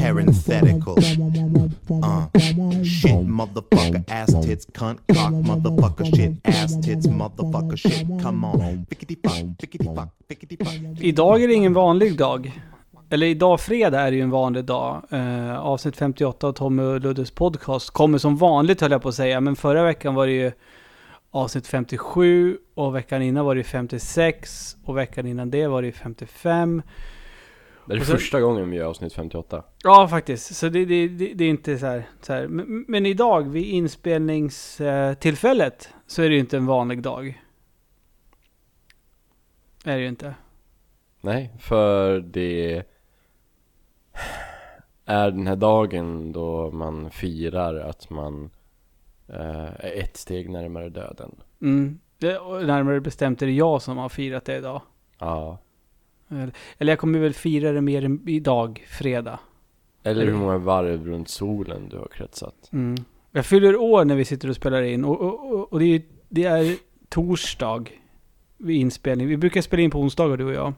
Parenthetical. Uh. Shit, motherfucker, ass tits, cunt, cock, motherfucker, shit, ass tits, motherfucker, shit. Come on. Pickety fuck, pickety fuck, pickety fuck. Idag är det ingen vanlig dag. Eller idag fredag är det ju en vanlig dag. Eh, avsnitt 58 av Tommy och Luddes podcast kommer som vanligt höll jag på att säga. Men förra veckan var det ju avsnitt 57 och veckan innan var det ju 56 och veckan innan det var det ju 55. Det är sen- första gången vi gör avsnitt 58. Ja, faktiskt. Så det, det, det, det är inte så här. Så här. Men, men idag, vid inspelningstillfället, så är det ju inte en vanlig dag. Är det ju inte. Nej, för det är den här dagen då man firar att man eh, är ett steg närmare döden. Mm. Det, närmare bestämt är det jag som har firat det idag. Ja. Eller, jag kommer väl fira det mer i- idag, fredag. Eller hur många varv runt solen du har kretsat. Mm. Jag fyller år när vi sitter och spelar in och, och, och, och det, är, det är torsdag vid inspelning. Vi brukar spela in på onsdagar du och jag.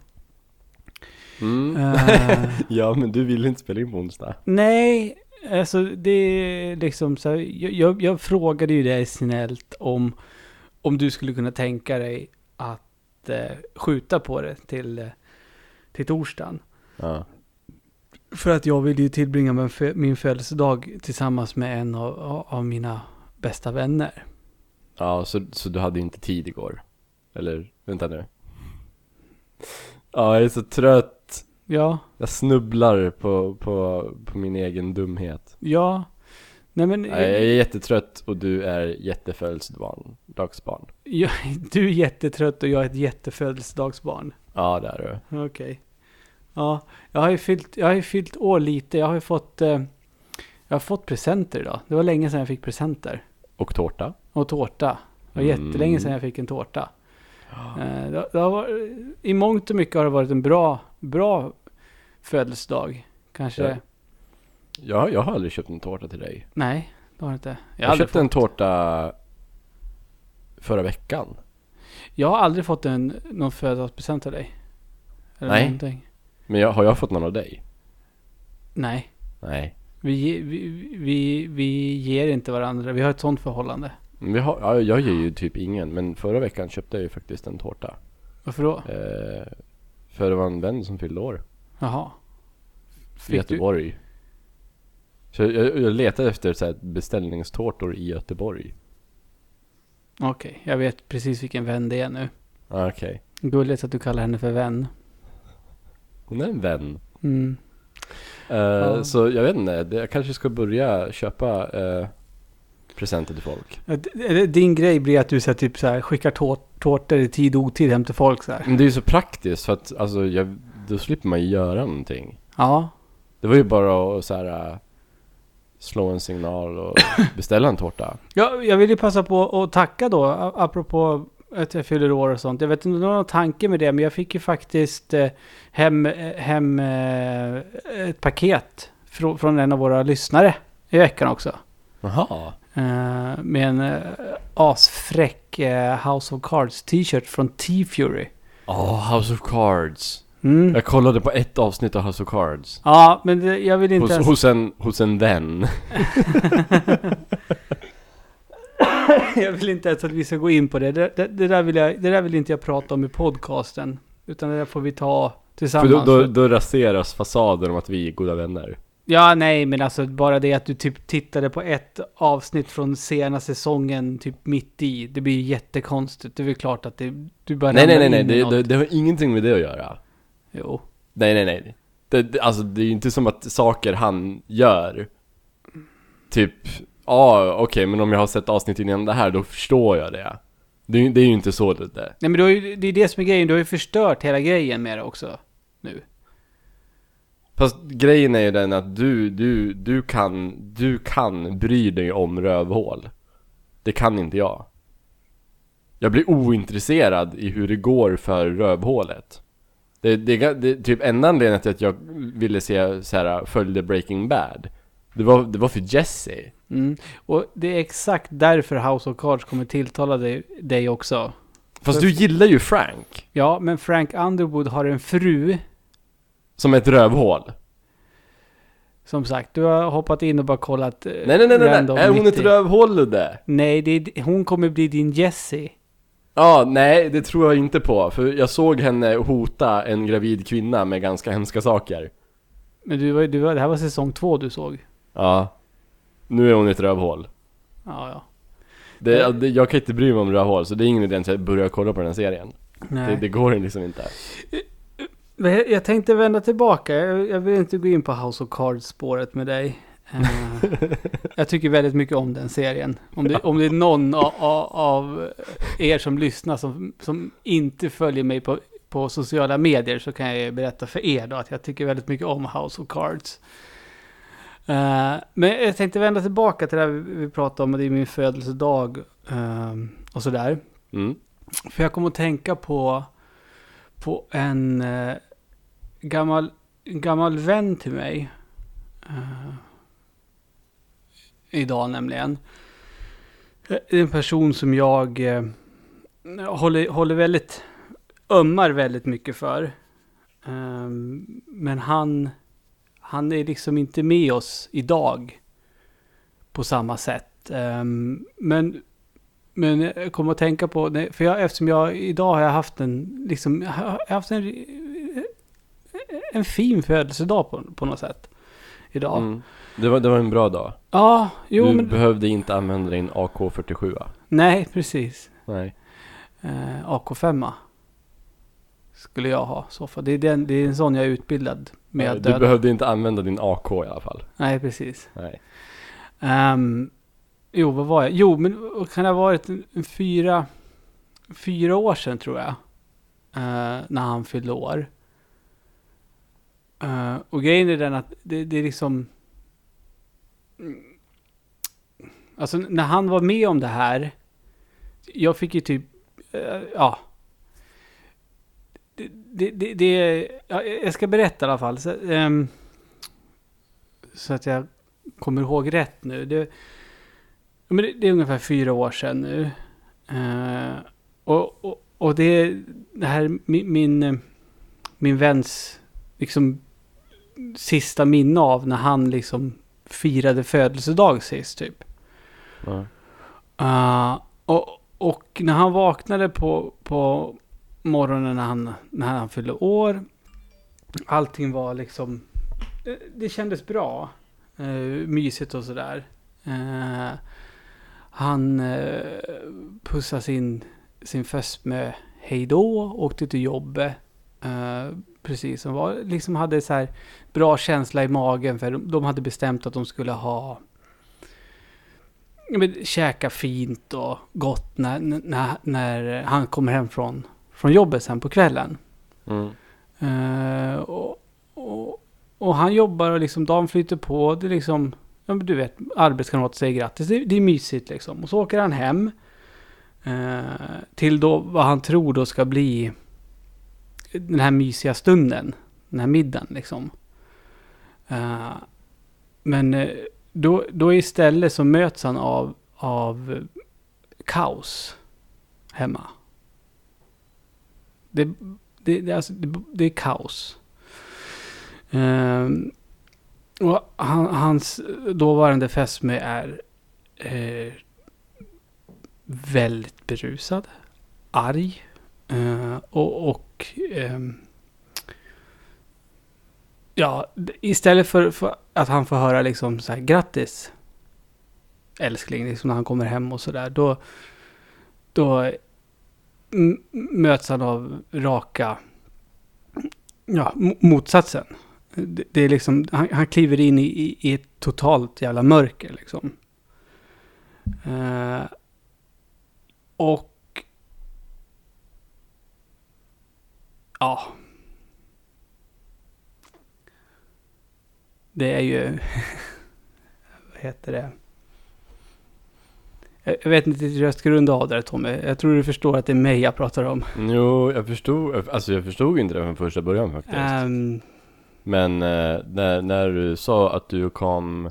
Mm. Eh, ja, men du vill inte spela in på onsdag. nej, alltså det är liksom så här, jag, jag, jag frågade ju dig snällt om, om du skulle kunna tänka dig att eh, skjuta på det till, eh, till torsdagen. Ja. För att jag vill ju tillbringa min, fö- min födelsedag tillsammans med en av, av- mina bästa vänner. Ja, så, så du hade inte tid igår? Eller, vänta nu. Ja, jag är så trött. Ja, Jag snubblar på, på, på min egen dumhet. ja. Nej men, Nej, jag är jättetrött och du är jättefödelsedagsbarn. Du är jättetrött och jag är ett jättefödelsedagsbarn. Ja, det är du. Okej. Ja, jag har ju fyllt, jag har ju fyllt år lite. Jag har ju fått, eh, jag har fått presenter idag. Det var länge sedan jag fick presenter. Och tårta. Och tårta. Det var Mm. jättelänge sedan jag fick en tårta. Eh, det, det har varit, I mångt och mycket har det varit en bra, bra födelsedag. Kanske, Ja. Jag, jag har aldrig köpt en tårta till dig. nej, det har det inte. Jag, Jag, köpte en fått, tårta förra veckan. jag har aldrig fått en, någon födelsedagspresent av dig. Eller Nej. någonting. Men jag, har jag fått någon av dig? Nej. Nej. Vi, vi, vi, vi ger inte varandra. Vi har ett sånt förhållande. Men vi har, ja, jag ger ju typ ingen. Men förra veckan köpte jag ju faktiskt en tårta. Varför då? Eh, för det var en vän som fyllde år. Jaha. I Fick du? Göteborg. Så jag, jag letade efter så här beställningstårtor i Göteborg. Okej, jag vet precis vilken vän det är nu. Ah, Okej. Gulligt att du kallar henne för vän. Hon är en vän. Mm. Eh, Ja. Så jag vet inte, jag kanske ska börja köpa eh, presenter till folk. Din grej blir att du så här, typ så här, skickar tår- tårtor i tid och otid hem till folk så här. Men det är ju så praktiskt för att alltså, jag, då slipper man ju göra någonting. Ja, Det var ju bara att så här, äh, slå en signal och beställa en tårta. Ja, jag vill ju passa på att tacka då, apropå att jag fyller år och sånt. Jag vet inte om det var någon tanke med det, men jag fick ju faktiskt eh, hem, eh, hem eh, ett paket från, en av våra lyssnare i veckan också. Jaha. Med en asfräck House of Cards t-shirt från T-Fury. Åh, House of Cards. Mm. Jag kollade på ett avsnitt av House of Cards. Ja, men det, jag vill inte Hos, ens... hos, en, hos en vän. jag vill inte ens att vi ska gå in på det. Det, det, det, där, vill jag, det där vill inte jag prata om i podcasten. Utan det där får vi ta För tillsammans. då, då, då raseras fasaden om att vi är goda vänner. Ja, nej, men alltså bara det att du typ tittade på ett avsnitt från sena säsongen typ mitt i. Det blir ju jättekonstigt. Det är väl klart att det, du bara Nej nej nej, nej. Det, det, det har ingenting med det att göra. Jo. Nej nej nej. Det, det, alltså det är ju inte som att saker han gör. Typ, ah, okej men om jag har sett avsnitt innan det här då förstår jag det. Det, det är ju inte så det är. Nej, men du har ju, det är det som är grejen. Du har ju förstört hela grejen med det också. Nu. Fast grejen är ju den att du, du, du kan, du kan bry dig om rövhål. Det kan inte jag. Jag blir ointresserad i hur det går för rövhålet. Det, det, det typ enda anledningen till att jag ville se så här följde Breaking Bad. Det var, det var för Jesse. Mm. Och det är exakt därför House of Cards kommer tilltala dig, dig också. Fast du gillar ju Frank. Ja, men Frank Underwood har en fru. Som ett rövhål. Som sagt, du har hoppat in och bara kollat. eh, Nej nej nej nej, nej. är hon 90. ett rövhål det? Nej, det är, hon kommer bli din Jessie. Ja, nej det tror jag inte på. För jag såg henne hota en gravid kvinna med ganska hemska saker. Men du, var- du, var- det här var säsong två du såg. Ja. Nu är hon ett rövhål. Ja, ja. Det, det, jag kan inte bry mig om rövhål, så det är ingen idé att jag börjar kolla på den här serien. Nej. Det, det går liksom inte. Men jag, jag tänkte vända tillbaka. Jag, vill inte gå in på House of Cards-spåret med dig. Eh, jag tycker väldigt mycket om den serien. Om det, om det är någon av, av er som lyssnar som, som inte följer mig på, på sociala medier så kan jag berätta för er då att jag tycker väldigt mycket om House of Cards. Eh, men jag tänkte vända tillbaka till det här vi pratade om, och det är min födelsedag eh, och sådär. Mm. För jag kommer att tänka på, på en eh, gammal, gammal vän till mig. Idag nämligen. Det är en person som jag håller, håller väldigt, ömmar väldigt mycket för. Men han, han är liksom inte med oss idag på samma sätt. Ehm, men men jag kommer att tänka på, för jag, eftersom jag idag har jag haft en, liksom, jag har haft en, en fin födelsedag på, på något sätt. Idag. Mm. Det, var, det var en bra dag. Ja, jo du men, behövde inte använda din AK47 va? nej precis. Nej. Eh, AK5 skulle jag ha så fall. Det är, den, det är en sån jag är utbildad med att du behövde inte använda din AK i alla fall. Nej, precis. Nej. Ehm, jo, vad var jag? Jo, men kan det ha varit en, en fyra, fyra år sedan tror jag. eh, när han fyllde år. Eh, och grejen är den att det, det är liksom... Alltså när han var med om det här. Jag fick ju typ, eh, ja. Det, det, det, det ja, jag ska berätta i alla fall. Så, ehm, så att jag kommer ihåg rätt nu. Det, men det, det är ungefär fyra år sedan nu. Eh, och, och, och det det här min, min, min väns liksom sista minne av när han liksom firade födelsedag sist typ. Ja. Uh, och, och när han vaknade på, på morgonen när han, när han fyllde år. Allting var liksom... Det, det kändes bra. Uh, mysigt och sådär. Uh, han uh, pussade sin, sin fästmö hejdå. Åkte till jobbet. Uh, precis, som var, liksom hade så här bra känsla i magen. För de, de hade bestämt att de skulle ha men, käka fint och gott när, när, när han kommer hem från, från jobbet sen på kvällen. Mm. Eh, och, och, och han jobbar och liksom dagen flyter på. Det är liksom, ja, du vet, arbetskamrater säger grattis. Det, det är mysigt liksom. Och så åker han hem. eh, till då vad han tror då ska bli den här mysiga stunden. Den här middagen liksom. Eh, men då, då istället så möts han av, av kaos hemma. Det, det, det, alltså, det, det är kaos. Ehm, och han, hans dåvarande fästmö är eh, väldigt berusad, arg eh, och, och ehm, ja, istället för, för att han får höra liksom så här grattis älskling, liksom när han kommer hem och sådär, då, då möts han av raka ja, motsatsen. Det, det är liksom, han, han kliver in i, i, i ett totalt jävla mörker liksom. Eh, och ja. Det är ju, vad heter det? Jag jag vet inte ditt röstgrund av där Tommy. Jag tror du förstår att det är mig jag pratar om. Jo, jag förstod, alltså jag förstod inte det från första början faktiskt. Ehm, Men eh, när, när du sa att du kom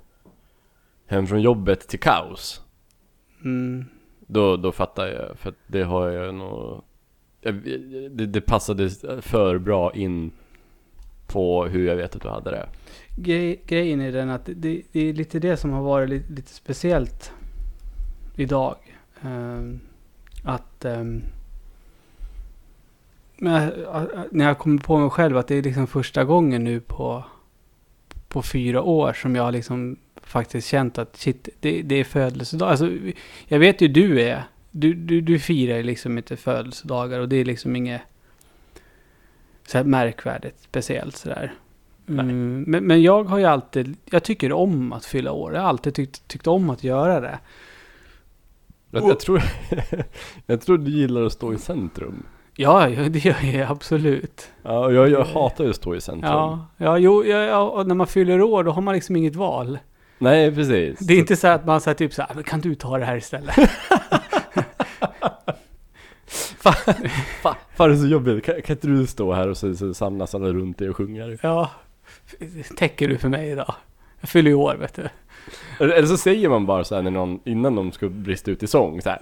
hem från jobbet till kaos, mm, då, då fattar jag. För det har jag nog... Jag, det, det passade för bra in på hur jag vet att du hade det. grej, grejen är den att det, det är lite det som har varit lite, lite speciellt idag. Ehm, att ehm, men, äh, äh, när jag kommer på mig själv att det är liksom första gången nu på, på fyra år som jag har liksom faktiskt känt att shit, det, det är födelsedag. Alltså, jag vet ju du är. Du, du, du firar liksom inte födelsedagar och det är liksom inget så här märkvärdigt speciellt sådär. Mm, men, men jag har ju alltid, jag tycker om att fylla år. Jag har alltid tyckt, tyckt om att göra det. Jag, jag, tror, jag tror du gillar att stå i centrum. Ja, det gör jag absolut. Ja, jag, jag hatar ju att stå i centrum. Ja, ja, jo, ja, när man fyller år då har man liksom inget val. Nej, precis. Det är inte så att man säger typ så här, "Men kan du ta det här istället? Fan, fan, fan det är så jobbigt. Kan, kan inte du stå här och så, så samlas alla runt dig och sjunger? Ja, täcker du för mig idag? Jag fyller ju år vet du. Eller, så säger man bara så här när någon, innan de ska brista ut i sång så här.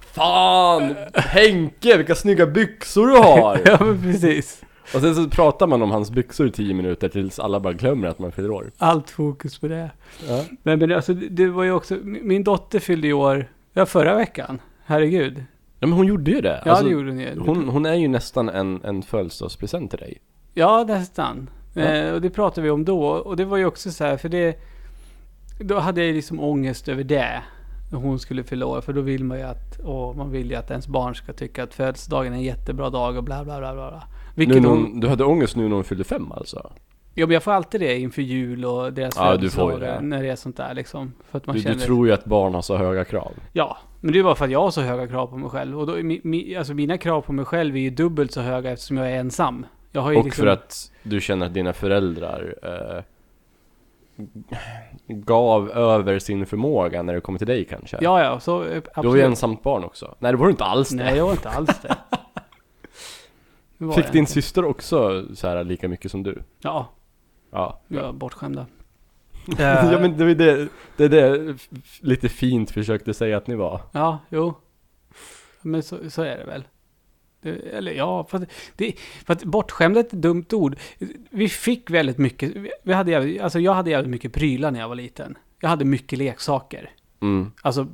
Fan! Henke, vilka snygga byxor du har! Ja, men precis. Och sen så pratar man om hans byxor i tio minuter tills alla bara glömmer att man fyller år. Allt fokus på det. Ja. Men, men alltså, det var ju också, min dotter fyllde i år, ja förra veckan. Herregud. ja men hon gjorde ju det. Ja, Alltså, det gjorde hon ju. hon, hon är ju nästan en, en födelsedagspresent till dig. Ja, nästan. Ja. Eh, och det pratade vi om då. Och det var ju också så här, för det... Då hade jag liksom ångest över det. När hon skulle fylla år. För då vill man ju att... Och man vill ju att ens barn ska tycka att födelsedagen är en jättebra dag och bla bla bla bla. bla. Nu Vilket när hon... du hade ångest nu när hon fyllde fem alltså? Ja, men jag får alltid det inför jul och deras Ja, födelsedagar. När det är sånt där liksom. För att man Du, känner... du tror ju att barn har så höga krav. Ja, men det är bara för att jag har så höga krav på mig själv. Och då, mi, mi, alltså mina krav på mig själv är ju dubbelt så höga eftersom jag är ensam. Jag har ju Och liksom... för att du känner att dina föräldrar eh, gav över sin förmåga när det kommer till dig kanske? Ja, ja, så eh, absolut. Du var ju ensamt barn också. Nej det var du inte alls det. Nej, jag var inte alls det. Fick din inte. syster också så här lika mycket som du? Ja, Ja. vi var bortskämda. ja men det ju det, det är det lite fint försökte säga att ni var. Ja, jo. Men så, så är det väl. Eller ja, för att, det, för att bortskämd är ett dumt ord. Vi fick väldigt mycket, vi- hade, alltså jag hade jävligt mycket prylar när jag var liten. Jag hade mycket leksaker. Mm. Alltså,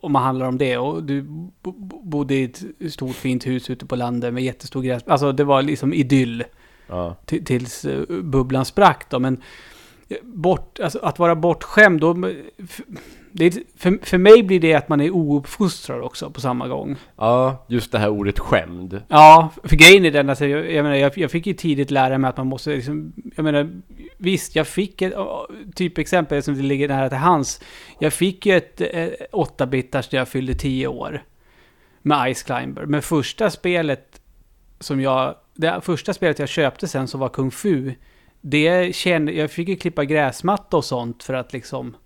om man handlar om det. Och du bo- bo- bodde i ett stort fint hus ute på landet med jättestor gräs. Alltså det var liksom idyll. Ja. till- tills eh, bubblan sprack då. Men eh, bort, alltså, att vara bortskämd, då, det för, för mig blir det att man är ouppfostrad också på samma gång. ja, just det här ordet skämd. Ja, för grejen är den att jag, jag menar, jag, jag fick ju tidigt lära mig att man måste liksom, jag menar, visst, jag fick ett ja, typexempel som det ligger nära till hans. Jag fick ju ett eh, 8-bitars när jag fyllde 10 år. Med Ice Climber. Men första spelet som jag, det första spelet jag köpte sen som var Kung Fu. Det kände, jag fick ju klippa gräsmatta och sånt för att liksom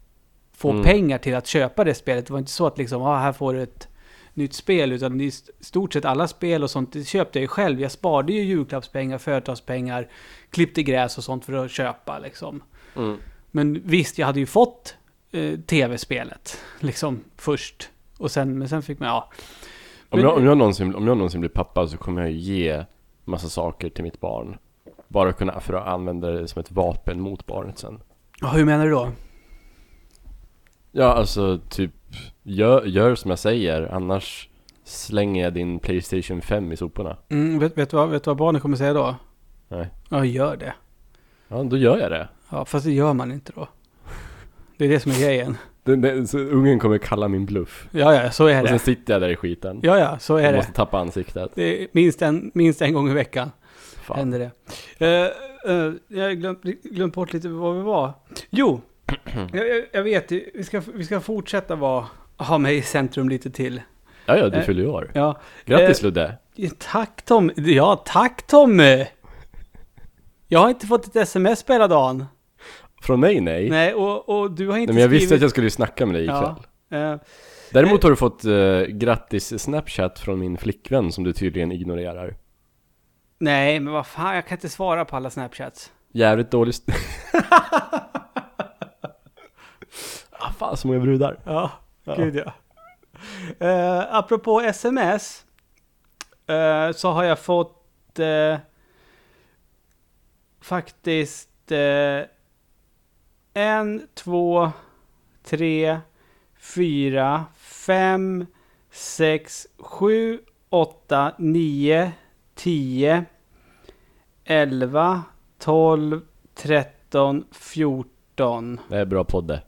få Mm. pengar till att köpa det spelet. Det var inte så att liksom, ah, här får du ett nytt spel, utan i st- stort sett alla spel och sånt, det köpte jag ju själv. Jag sparade ju julklappspengar, företagspengar, klippte gräs och sånt för att köpa liksom. Mm. Men visst, jag hade ju fått eh, tv-spelet liksom först. Och sen, men sen fick man, ja. Om jag, om, jag någonsin, om jag någonsin blir pappa så kommer jag ge massa saker till mitt barn. Bara kunna för att använda det som ett vapen mot barnet sen. Ja, hur menar du då? Ja, alltså typ gör, gör som jag säger, annars slänger jag din Playstation 5 i soporna. Mm, vet, vet, du vad, vet du vad barnen kommer säga då? Nej. Ja, gör det. Ja, då gör jag det. Ja, fast det gör man inte då. Det är det som är grejen. Den, den, så ungen kommer kalla min bluff. Ja, ja, så är Och sen det. sitter jag där i skiten. Ja, ja, så är jag det. måste tappa ansiktet. det är minst, en, minst en gång i veckan Fan. händer det. Uh, uh, jag har glömt bort lite vad vi var. Jo, jag, jag, vet, vi ska, vi ska fortsätta vara, ha mig i centrum lite till. Ja, ja, du Eh, fyller ju år. Ja, Grattis eh, Ludde. tack Tom. Ja, tack Tommy. Jag har inte fått ett sms på hela dagen. Från mig nej. Nej, och, och du har inte Nej, men jag visste skrivit... att jag skulle snacka med dig ikväll. Ja. Eh, Däremot har du fått uh, grattis snapchat från min flickvän som du tydligen ignorerar. Nej, men vad fan, jag kan inte svara på alla snapchats. Jävligt dålig ah, fan så många brudar. Ja, gud ja. Uh, apropå sms. eh, så har jag fått eh, faktiskt eh, en, två, tre, fyra, fem, sex, sju, åtta, nio, tio, elva, tolv, tretton, fjorton. Det är bra podde.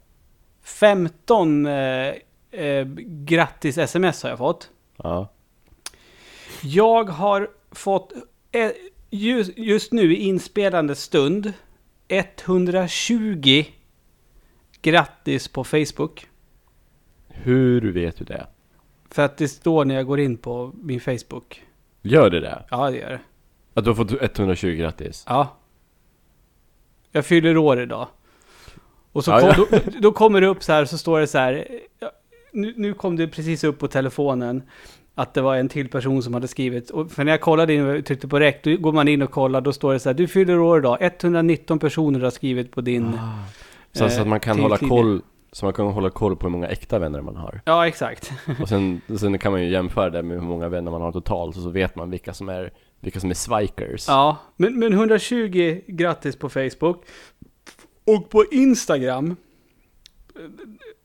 15 eh, eh, grattis sms har jag fått. Ja. Jag har fått eh, just, just nu i inspelande stund 120 grattis på Facebook. Hur vet du det? För att det står när jag går in på min Facebook. Gör det det? Ja, det gör det. Att du har fått 120 grattis? Ja. Jag fyller år idag. Och så kom. Då, då kommer det upp så här, så står det så här. Nu, nu kom det precis upp på telefonen att det var en till person som hade skrivit. Och för när jag kollade in och tryckte på räck, då går man in och kollar, då står det så här. Du fyller år idag. 119 personer har skrivit på din... Så, eh, så att man kan till hålla tidning. koll, så man kan hålla koll på hur många äkta vänner man har. Ja, exakt. Och sen, sen kan man ju jämföra det med hur många vänner man har totalt, och så vet man vilka som är, vilka som är swikers. Ja, men, men 120 grattis på Facebook. Och på Instagram.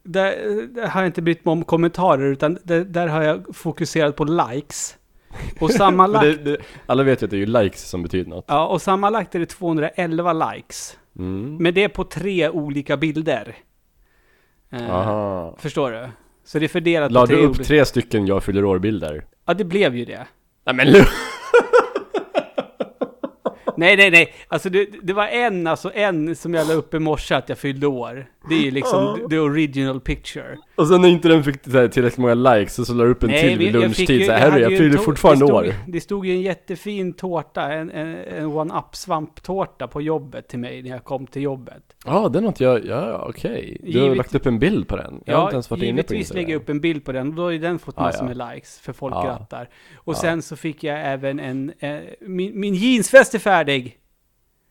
Där, där har jag inte brytt mig om kommentarer, utan där, där har jag fokuserat på likes. Och sammanlagt, det, det, alla vet ju att det är ju likes som betyder något. ja, och sammanlagt är det 211 likes. Mm. Men det är på tre olika bilder. Eh, förstår du? Så det är fördelat La på du tre upp olika... tre stycken jag fyller år-bilder? Ja, det blev ju det. Nej men Nej, nej, nej. Alltså det, det var en, alltså en som jag la upp i morse att jag fyllde år. Det är ju liksom the original picture. Och sen när inte den fick så här, tillräckligt många likes, så, så la du upp en till vi- vid lunchtid ju- såhär, jag herre jag fyller fortfarande det stod, år. Det stod ju en jättefin tårta, en, en, en one-up svamptårta på jobbet till mig när jag kom till jobbet. Ja, det är något jag, ja okej. Du har Givet- lagt upp en bild på den. Jag har inte ens varit inne på Instagram. lägger jag upp en bild på den och då har ju den fått Ah, massor ja. med likes för folk Ja. grattar. Och Ja. sen så fick jag även en, eh, min, min jeansväst är färdig!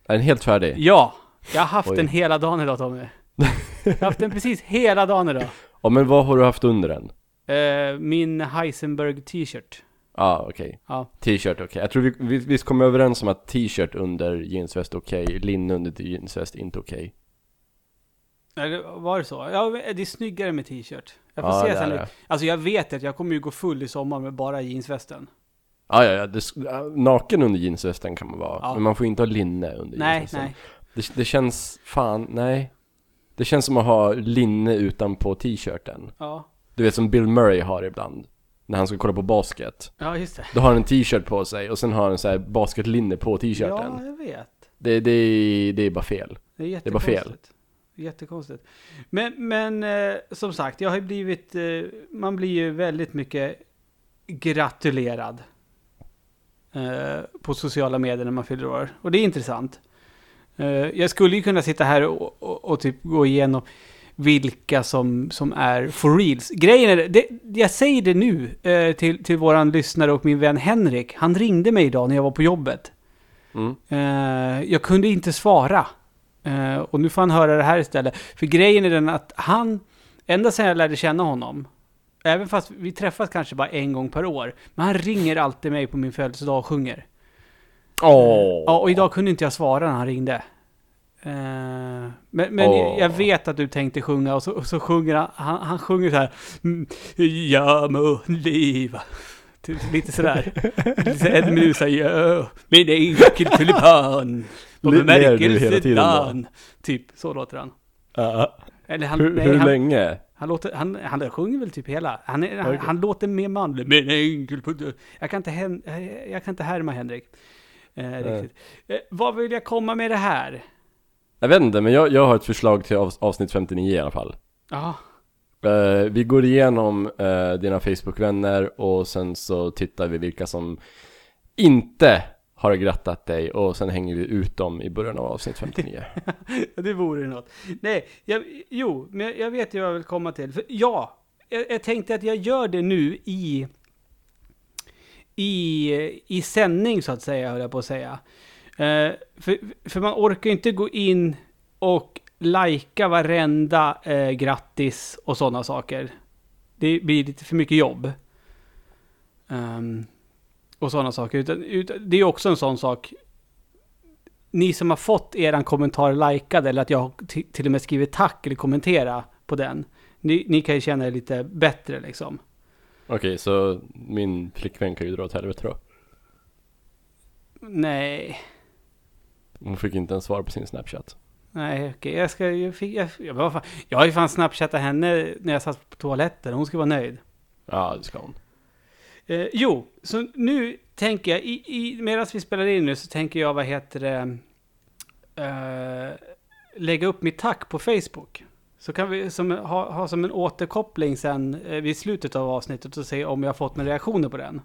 Är den helt färdig? Ja! Jag har haft Oj. den hela dagen idag Tommy. Jag har haft den precis hela dagen idag. Ja men vad har du haft under den? Eh, min Heisenberg t-shirt. Ja, ah, okej. Ja. T-shirt, okej. Jag tror vi, vi, vi kom överens om att t-shirt under jeansväst okej, linne under jeansväst inte okej. Eller var det så? Ja, det är snyggare med t-shirt. Jag får Ja, se sen det. Alltså jag vet att jag kommer ju gå full i sommar med bara jeansvästen. Ah, ja, ja, ja, naken under jeansvästen kan man vara. Ja. Men man får inte ha linne under Nej, jeansvästen. nej. Det, det känns, fan, nej. Det känns som att ha linne utanpå t-shirten. Ja. Du vet som Bill Murray har ibland. När han ska kolla på basket. Ja, just det. Då har han en t-shirt på sig och sen har han så här basketlinne på Ja, t-shirten. jag vet. Det, det, det är bara fel. Det är Det är bara fel. jättekonstigt. Jättekonstigt. Men, men eh, som sagt, jag har ju blivit, eh, man blir ju väldigt mycket gratulerad eh, på sociala medier när man fyller år. Och det är intressant. Eh, jag skulle ju kunna sitta här och, och, och typ gå igenom vilka som, som är for reals. Grejen är, det, jag säger det nu eh, till, till våran lyssnare och min vän Henrik. Han ringde mig idag när jag var på jobbet. Mm. Eh, jag kunde inte svara. Eh, och nu får han höra det här istället. För grejen är den att han, ända sedan jag lärde känna honom, även fast vi träffas kanske bara en gång per år, men han ringer alltid mig på min födelsedag och sjunger. Åh! Ja, och idag kunde inte jag svara när han ringde. Eh, men men Åh. jag vet att du tänkte sjunga och så, och så sjunger han, han, han sjunger så här. "Mm, Jag må leva. Typ Lite sådär. Lite Eddie Meduza, ja, min enkel tulipan. På Ler du hela tiden då? Typ, så låter han. Ja. Eller han, hur nej, hur han, länge? han, låter, han, han sjunger väl typ hela. Han, är, han, låter mer manlig. Min enkel Jag kan inte, jag kan inte härma Henrik. Eh, riktigt. Eh, vad vill jag komma med det här? Jag vet inte, men jag, jag har ett förslag till avs- avsnitt 59 i alla fall. Ja, Eh, vi går igenom eh, dina Facebook-vänner och sen så tittar vi vilka som inte har grattat dig och sen hänger vi ut dem i början av avsnitt 59. det vore något. Nej, jag, jo, men jag, jag vet ju vad jag vill komma till. För, ja, jag, jag tänkte att jag gör det nu i, i, i sändning så att säga, höll jag på att säga. Eh, för, för man orkar ju inte gå in och lajka varenda eh, grattis och sådana saker. Det blir lite för mycket jobb. Um, och sådana saker. Utan, utan, det är också en sån sak. Ni som har fått eran kommentar likad eller att jag till och med skrivit tack eller kommentera på den. Ni, ni kan ju känna er lite bättre liksom. Okej, så min flickvän kan ju dra åt helvete då. Nej, Hon fick inte ens svar på sin snapchat. nej okej. Jag ska, jag fick, jag, jag, vad fan, jag har ju fan snapchattat henne när jag satt på toaletten. Hon ska vara nöjd. Ja, det ska hon. Eh, jo, så nu tänker jag, i, i, medan vi spelar in nu så tänker jag, vad heter det, eh, lägga upp mitt tack på Facebook. Så kan vi som, ha, ha som en återkoppling sen eh, vid slutet av avsnittet och se om jag har fått några reaktioner på den.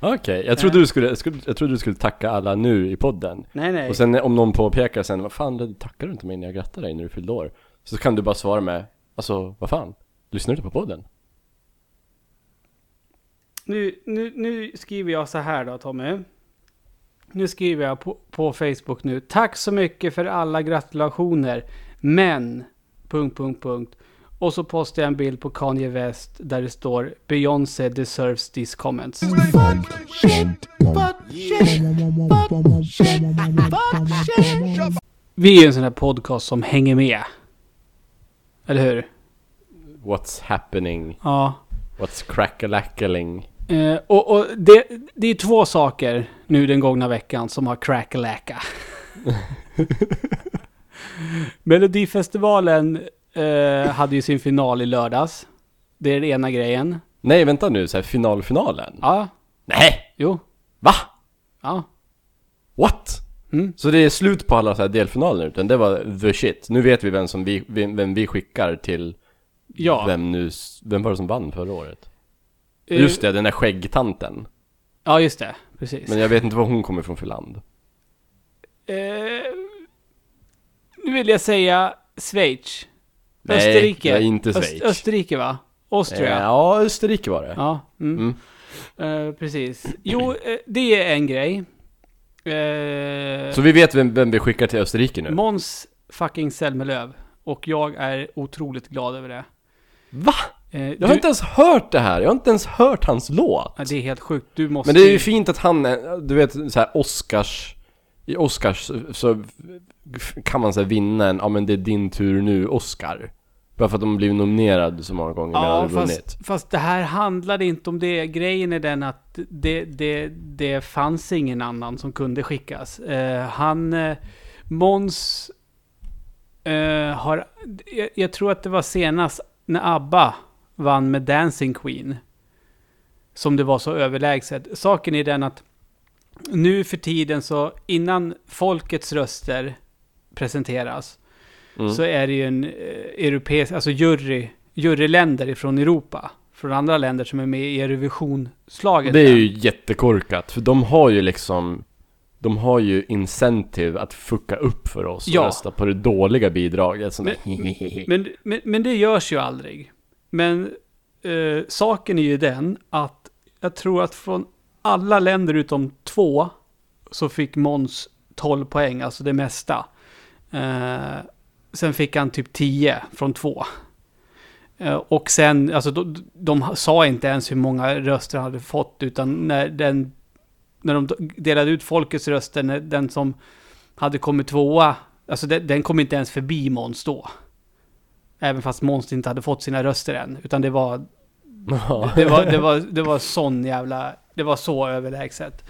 Okej, jag trodde du skulle, jag skulle, jag trodde du skulle tacka alla nu i podden. Nej, nej. Och sen om någon påpekar sen, vad fan, tackar du inte mig när jag grattade dig när du fyllde år? Så kan du bara svara med, alltså vad fan, lyssnar du inte på podden? Nu, nu, nu skriver jag så här då Tommy. Nu skriver jag på, på Facebook nu. Tack så mycket för alla gratulationer. Men... Punkt, punkt, punkt. Och så postar jag en bild på Kanye West där det står Beyoncé deserves these comments. Vi är ju en sån här podcast som hänger med. Eller hur? What's happening? Ja. What's crackalackling? Eh, och och det, det är två saker nu den gångna veckan som har crackalacka. Melodifestivalen eh, hade ju sin final i lördags. Det är den ena grejen. Nej, vänta nu, så här finalfinalen? Ja, Nej! jo, Va? ja. What? Mm. Så det är slut på alla så här delfinaler utan det var the shit. Nu vet vi vem som vi, vem, vem vi skickar till Ja. vem nu, vem var det som vann förra året? Eh, Just det, den där skäggtanten. Ja, just det. Precis. Men jag vet inte var hon kommer ifrån för land. Eh, nu vill jag säga Schweiz. Nej, Österrike. är inte Öst- Schweiz. Österrike va? Austria. Eh, Ja, Österrike var det. Ja, mm. Mm. Eh, precis. Jo, eh, det är en grej. Eh, Så vi vet vem, vem vi skickar till Österrike nu? Måns fucking Zelmerlöw. Och jag är otroligt glad över det. Va? Jag du- har inte ens hört det här, jag har inte ens hört hans låt. Ja, det är helt sjukt. Du måste Men det är ju fint att han, du vet så här Oscars I Oscars så- kan man säga vinna en, ja men det är din tur nu Oscar Bara för att de blivit nominerad så många gånger Ja, aldrig vunnit fast, fast det här handlade inte om det. Grejen är den att det, det, det fanns ingen annan som kunde skickas. Eh, han, eh, Måns, eh, har, jag, jag tror att det var senast när ABBA vann med Dancing Queen. Som det var så överlägset. Saken är den att nu för tiden så innan folkets röster presenteras mm. så är det ju en eh, europeisk, alltså jury, juryländer ifrån Europa. Från andra länder som är med i Eurovision-slaget. Det är ju jättekorkat, för de har ju liksom De har ju incentive att fucka upp för oss Ja. och rösta på det dåliga bidraget Men- Men, men, men det görs ju aldrig. Men eh, saken är ju den att jag tror att från alla länder utom två så fick Måns 12 poäng, alltså det mesta. Eh, sen fick han typ 10 från två. Eh, och sen, alltså de, de sa inte ens hur många röster han hade fått, utan när, den, när de delade ut folkets röster, när den som hade kommit tvåa, alltså den, den kom inte ens förbi Måns då. Även fast Måns inte hade fått sina röster än, utan det var det var, det var, det var sån jävla... Det var så överlägset.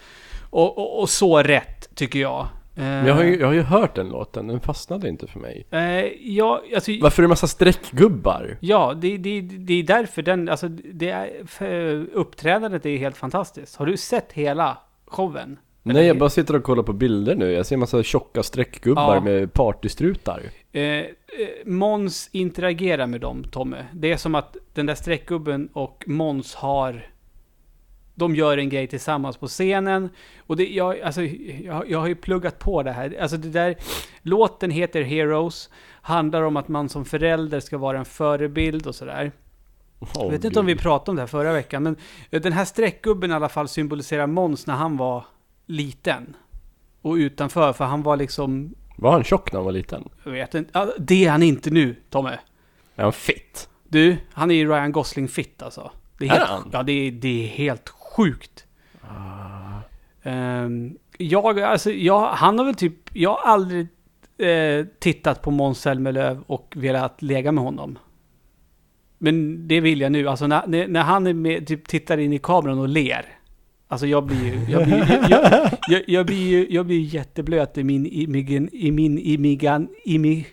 Och, och, och så rätt, tycker jag. Men jag har, ju, jag har ju hört den låten, den fastnade inte för mig Eh, ja, alltså, Varför är det massa streckgubbar? ja det, det, det är därför den... Alltså, det är, uppträdandet är helt fantastiskt. Har du sett hela showen? Nej jag bara sitter och kollar på bilder nu, jag ser massa tjocka streckgubbar Ja. med partystrutar Eh, eh, Måns interagerar med dem, Tommy. Det är som att den där streckgubben och Måns har... De gör en grej tillsammans på scenen. Och det, jag, alltså, jag, jag har ju pluggat på det här. Alltså det där... Låten heter Heroes. Handlar om att man som förälder ska vara en förebild och sådär. Jag vet inte om vi pratade om det här förra veckan, men den här streckgubben i alla fall symboliserar Måns när han var liten. Och utanför, för han var liksom, Var han tjock när han var liten? jag vet inte, det är han inte nu, Tommy. Är han fit? Du, han är ju Ryan Gosling fit alltså. Det Är helt, han? Ja, det är, det är helt sjukt. Ehm, jag, alltså, jag, han har väl typ, jag har aldrig eh, tittat på Måns Zelmerlöw och velat lägga med honom. Men det vill jag nu, alltså när, när, han är med, typ tittar in i kameran och ler. Alltså jag blir ju, jag blir, jag, jag, jag, jag blir ju, jag blir jätteblöt i min, i min, i min, i min, i min,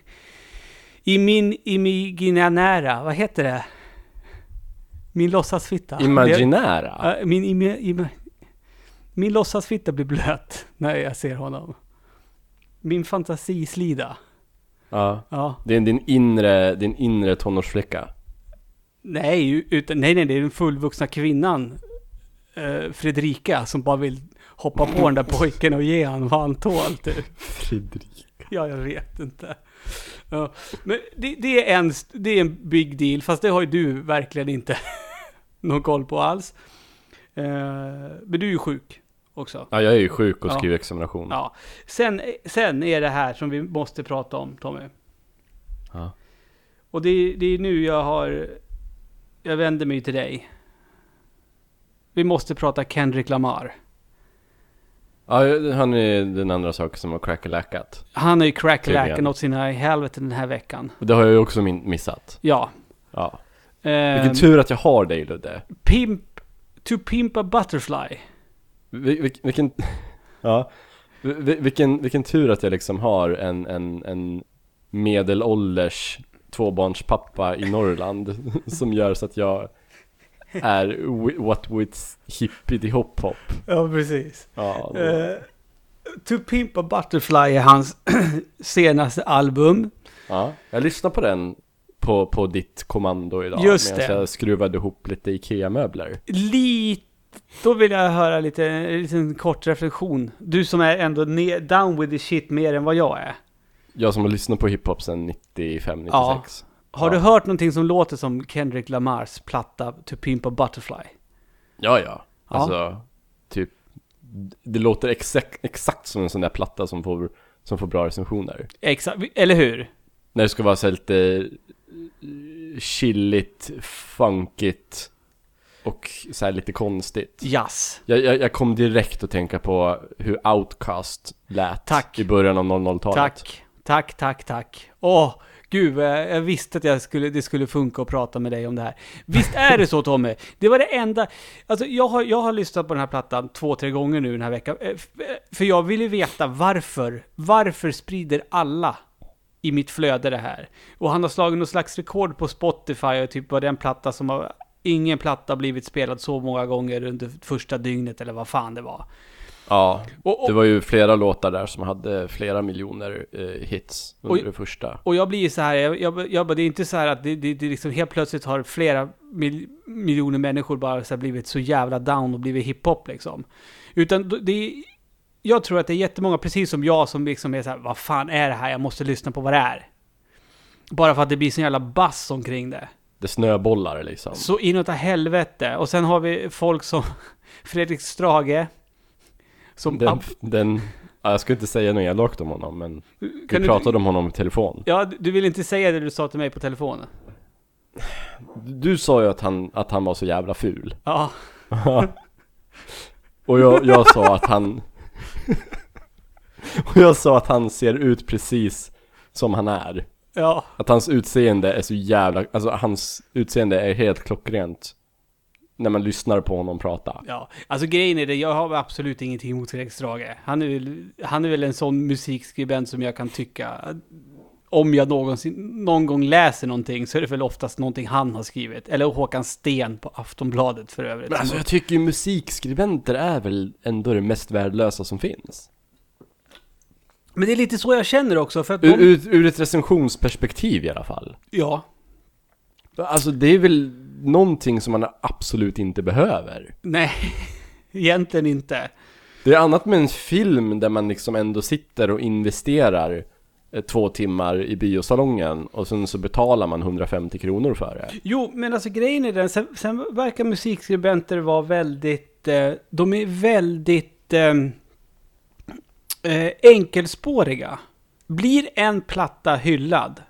i min imaginära, vad heter det? Min låtsasfitta. Imaginära? Ja, min, min låtsasfitta blir blöt när jag ser honom. Min fantasislida. Ja. Ja. Det är din inre, din inre tonårsflicka. Nej, utan, nej, nej, det är den fullvuxna kvinnan. Eh, Fredrika som bara vill hoppa på den där pojken och ge han vad han tål typ. Fredrik. Ja, jag vet inte. Ja, men det, det, är en, det är en big deal, fast det har ju du verkligen inte någon koll på alls. Eh, men du är ju sjuk också. Ja, jag är ju sjuk och Ja. skriver examination. Ja. Sen, sen är det här som vi måste prata om, Tommy. Ja. Och det, det är nu jag har... Jag vänder mig till dig. Vi måste prata Kendrick Lamar. Ja, han är den andra saken som har crackalackat. Han har ju cracklackat Tydligen. åt sina i helvete den här veckan. Det har jag ju också missat. Ja. Ja. Ehm, Vilken tur att jag har dig Ludde. Pimp... To pimp a butterfly. Vil- vil- vilken... Ja. Vil- vilken, vilken tur att jag liksom har en, en, en medelålders tvåbarnspappa i Norrland som gör så att jag är what with hippity hop hop. Ja, precis. Ja, Eh, to pimp a butterfly är hans senaste album. ja. Jag lyssnade på den på, på ditt kommando idag. Just det. jag skruvade ihop lite IKEA-möbler. Lite... Då vill jag höra lite, en liten kort reflektion. Du som är ändå ne- down with the shit mer än vad jag är. Jag som har lyssnat på hiphop sedan 95-96. Ja. Har du hört någonting som låter som Kendrick Lamars platta To Pimp a Butterfly? Ja, ja. Alltså, typ, det låter exakt, exakt som en sån där platta som får, som får bra recensioner. Exakt, eller hur? När det ska vara så lite eh, chilligt, funkigt och så lite konstigt. Jazz. Jag, jag, jag kom direkt att tänka på hur Outcast lät Tack. i början av 00-talet. Tack, tack, tack, tack. Åh, gud, jag, jag visste att jag skulle, det skulle funka att prata med dig om det här. Visst är det så Tommy? Det var det enda... Alltså jag har, jag har lyssnat på den här plattan två, tre gånger nu den här veckan. Eh, eh, för jag ville veta varför. Varför sprider alla i mitt flöde det här? Och han har slagit någon slags rekord på Spotify och typ var den platta som har... Ingen platta har blivit spelad så många gånger under första dygnet eller vad fan det var. Ja, Och, och, det var ju flera låtar där som hade flera miljoner eh, hits under Oj. det första. Och jag blir så här, jag, jag, jag det är inte så här att det, det, det liksom helt plötsligt har flera mil, miljoner människor bara så blivit så jävla down och blivit hiphop liksom. Utan det är, jag tror att det är jättemånga, precis som jag, som liksom är så här, vad fan är det här? Jag måste lyssna på vad det är. Bara för att det blir sån jävla bass omkring det. Det snöbollar liksom. Så inåt helvete. Och sen har vi folk som Fredrik Strage. Som... Den, den, ja, jag ska inte säga något elakt om honom, men vi kan du, pratade om honom i telefon. Ja, du- du vill inte säga det du sa till mig på telefonen? Du sa ju att han, att han var så jävla ful. Ja. Och jag, jag sa att han... Och jag sa att han ser ut precis som han är. Ja. Att hans utseende är så jävla... Alltså hans utseende är helt klockrent. När man lyssnar på honom prata. Ja, alltså grejen är det, jag har absolut ingenting emot Fredrik Strage. Han är, väl, han är väl en sån musikskribent som jag kan tycka, om jag någonsin, någon gång läser någonting så är det väl oftast någonting han har skrivit. Eller Håkan Sten på Aftonbladet för övrigt. Men alltså jag tycker ju musikskribenter är väl ändå det mest värdelösa som finns. Men det är lite så jag känner också, för att Ur, de, ur, ur ett recensionsperspektiv i alla fall. Ja, Alltså det är väl någonting som man absolut inte behöver. nej, egentligen inte. Det är annat med en film där man liksom ändå sitter och investerar eh, två timmar i biosalongen och sen så betalar man 150 kronor för det. Jo, men alltså grejen är den, sen, sen verkar musikskribenter vara väldigt, eh, de är väldigt eh, eh, enkelspåriga. Blir en platta hyllad,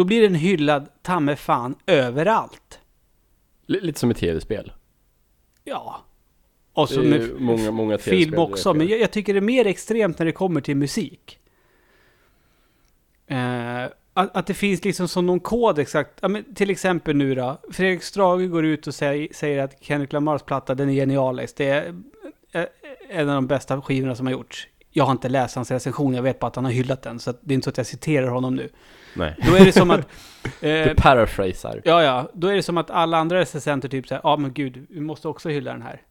då blir den hyllad ta mig fan överallt. L- lite som ett tv-spel. Ja. Och så med många, många film också, men jag, jag tycker det är mer extremt när det kommer till musik. Eh, att, att det finns liksom som någon kod exakt. Ja, men till exempel nu då. Fredrik Strage går ut och säger, säger att Kendrick Lamars platta, den är genialisk. Det är eh, en av de bästa skivorna som har gjorts. Jag har inte läst hans recension, jag vet bara att han har hyllat den. Så det är inte så att jag citerar honom nu. Nej. Då är det som att... Du Eh, paraphrasar. ja, ja. Då är det som att alla andra recensenter typ säger, ja men gud, vi måste också hylla den här.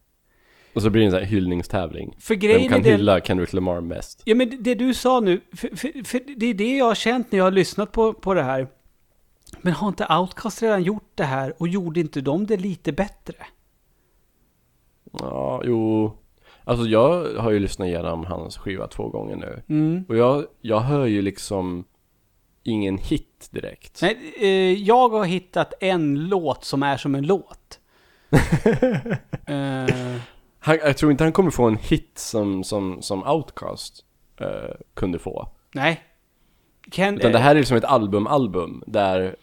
Och så blir det en sån här hyllningstävling. För Vem grejen är kan den... hylla Kendrick Lamar mest? Ja, men det du sa nu, för, för, för det är det jag har känt när jag har lyssnat på, på det här. Men har inte Outcast redan gjort det här och gjorde inte de det lite bättre? Ja, jo. Alltså jag har ju lyssnat igenom hans skiva två gånger nu. Mm. Och jag, jag hör ju liksom ingen hit direkt. Nej, eh, jag har hittat en låt som är som en låt. eh, Han, jag tror inte han kommer få en hit som, som, som Outcast eh, kunde få. nej. Ken, Utan det här är liksom ett album-album där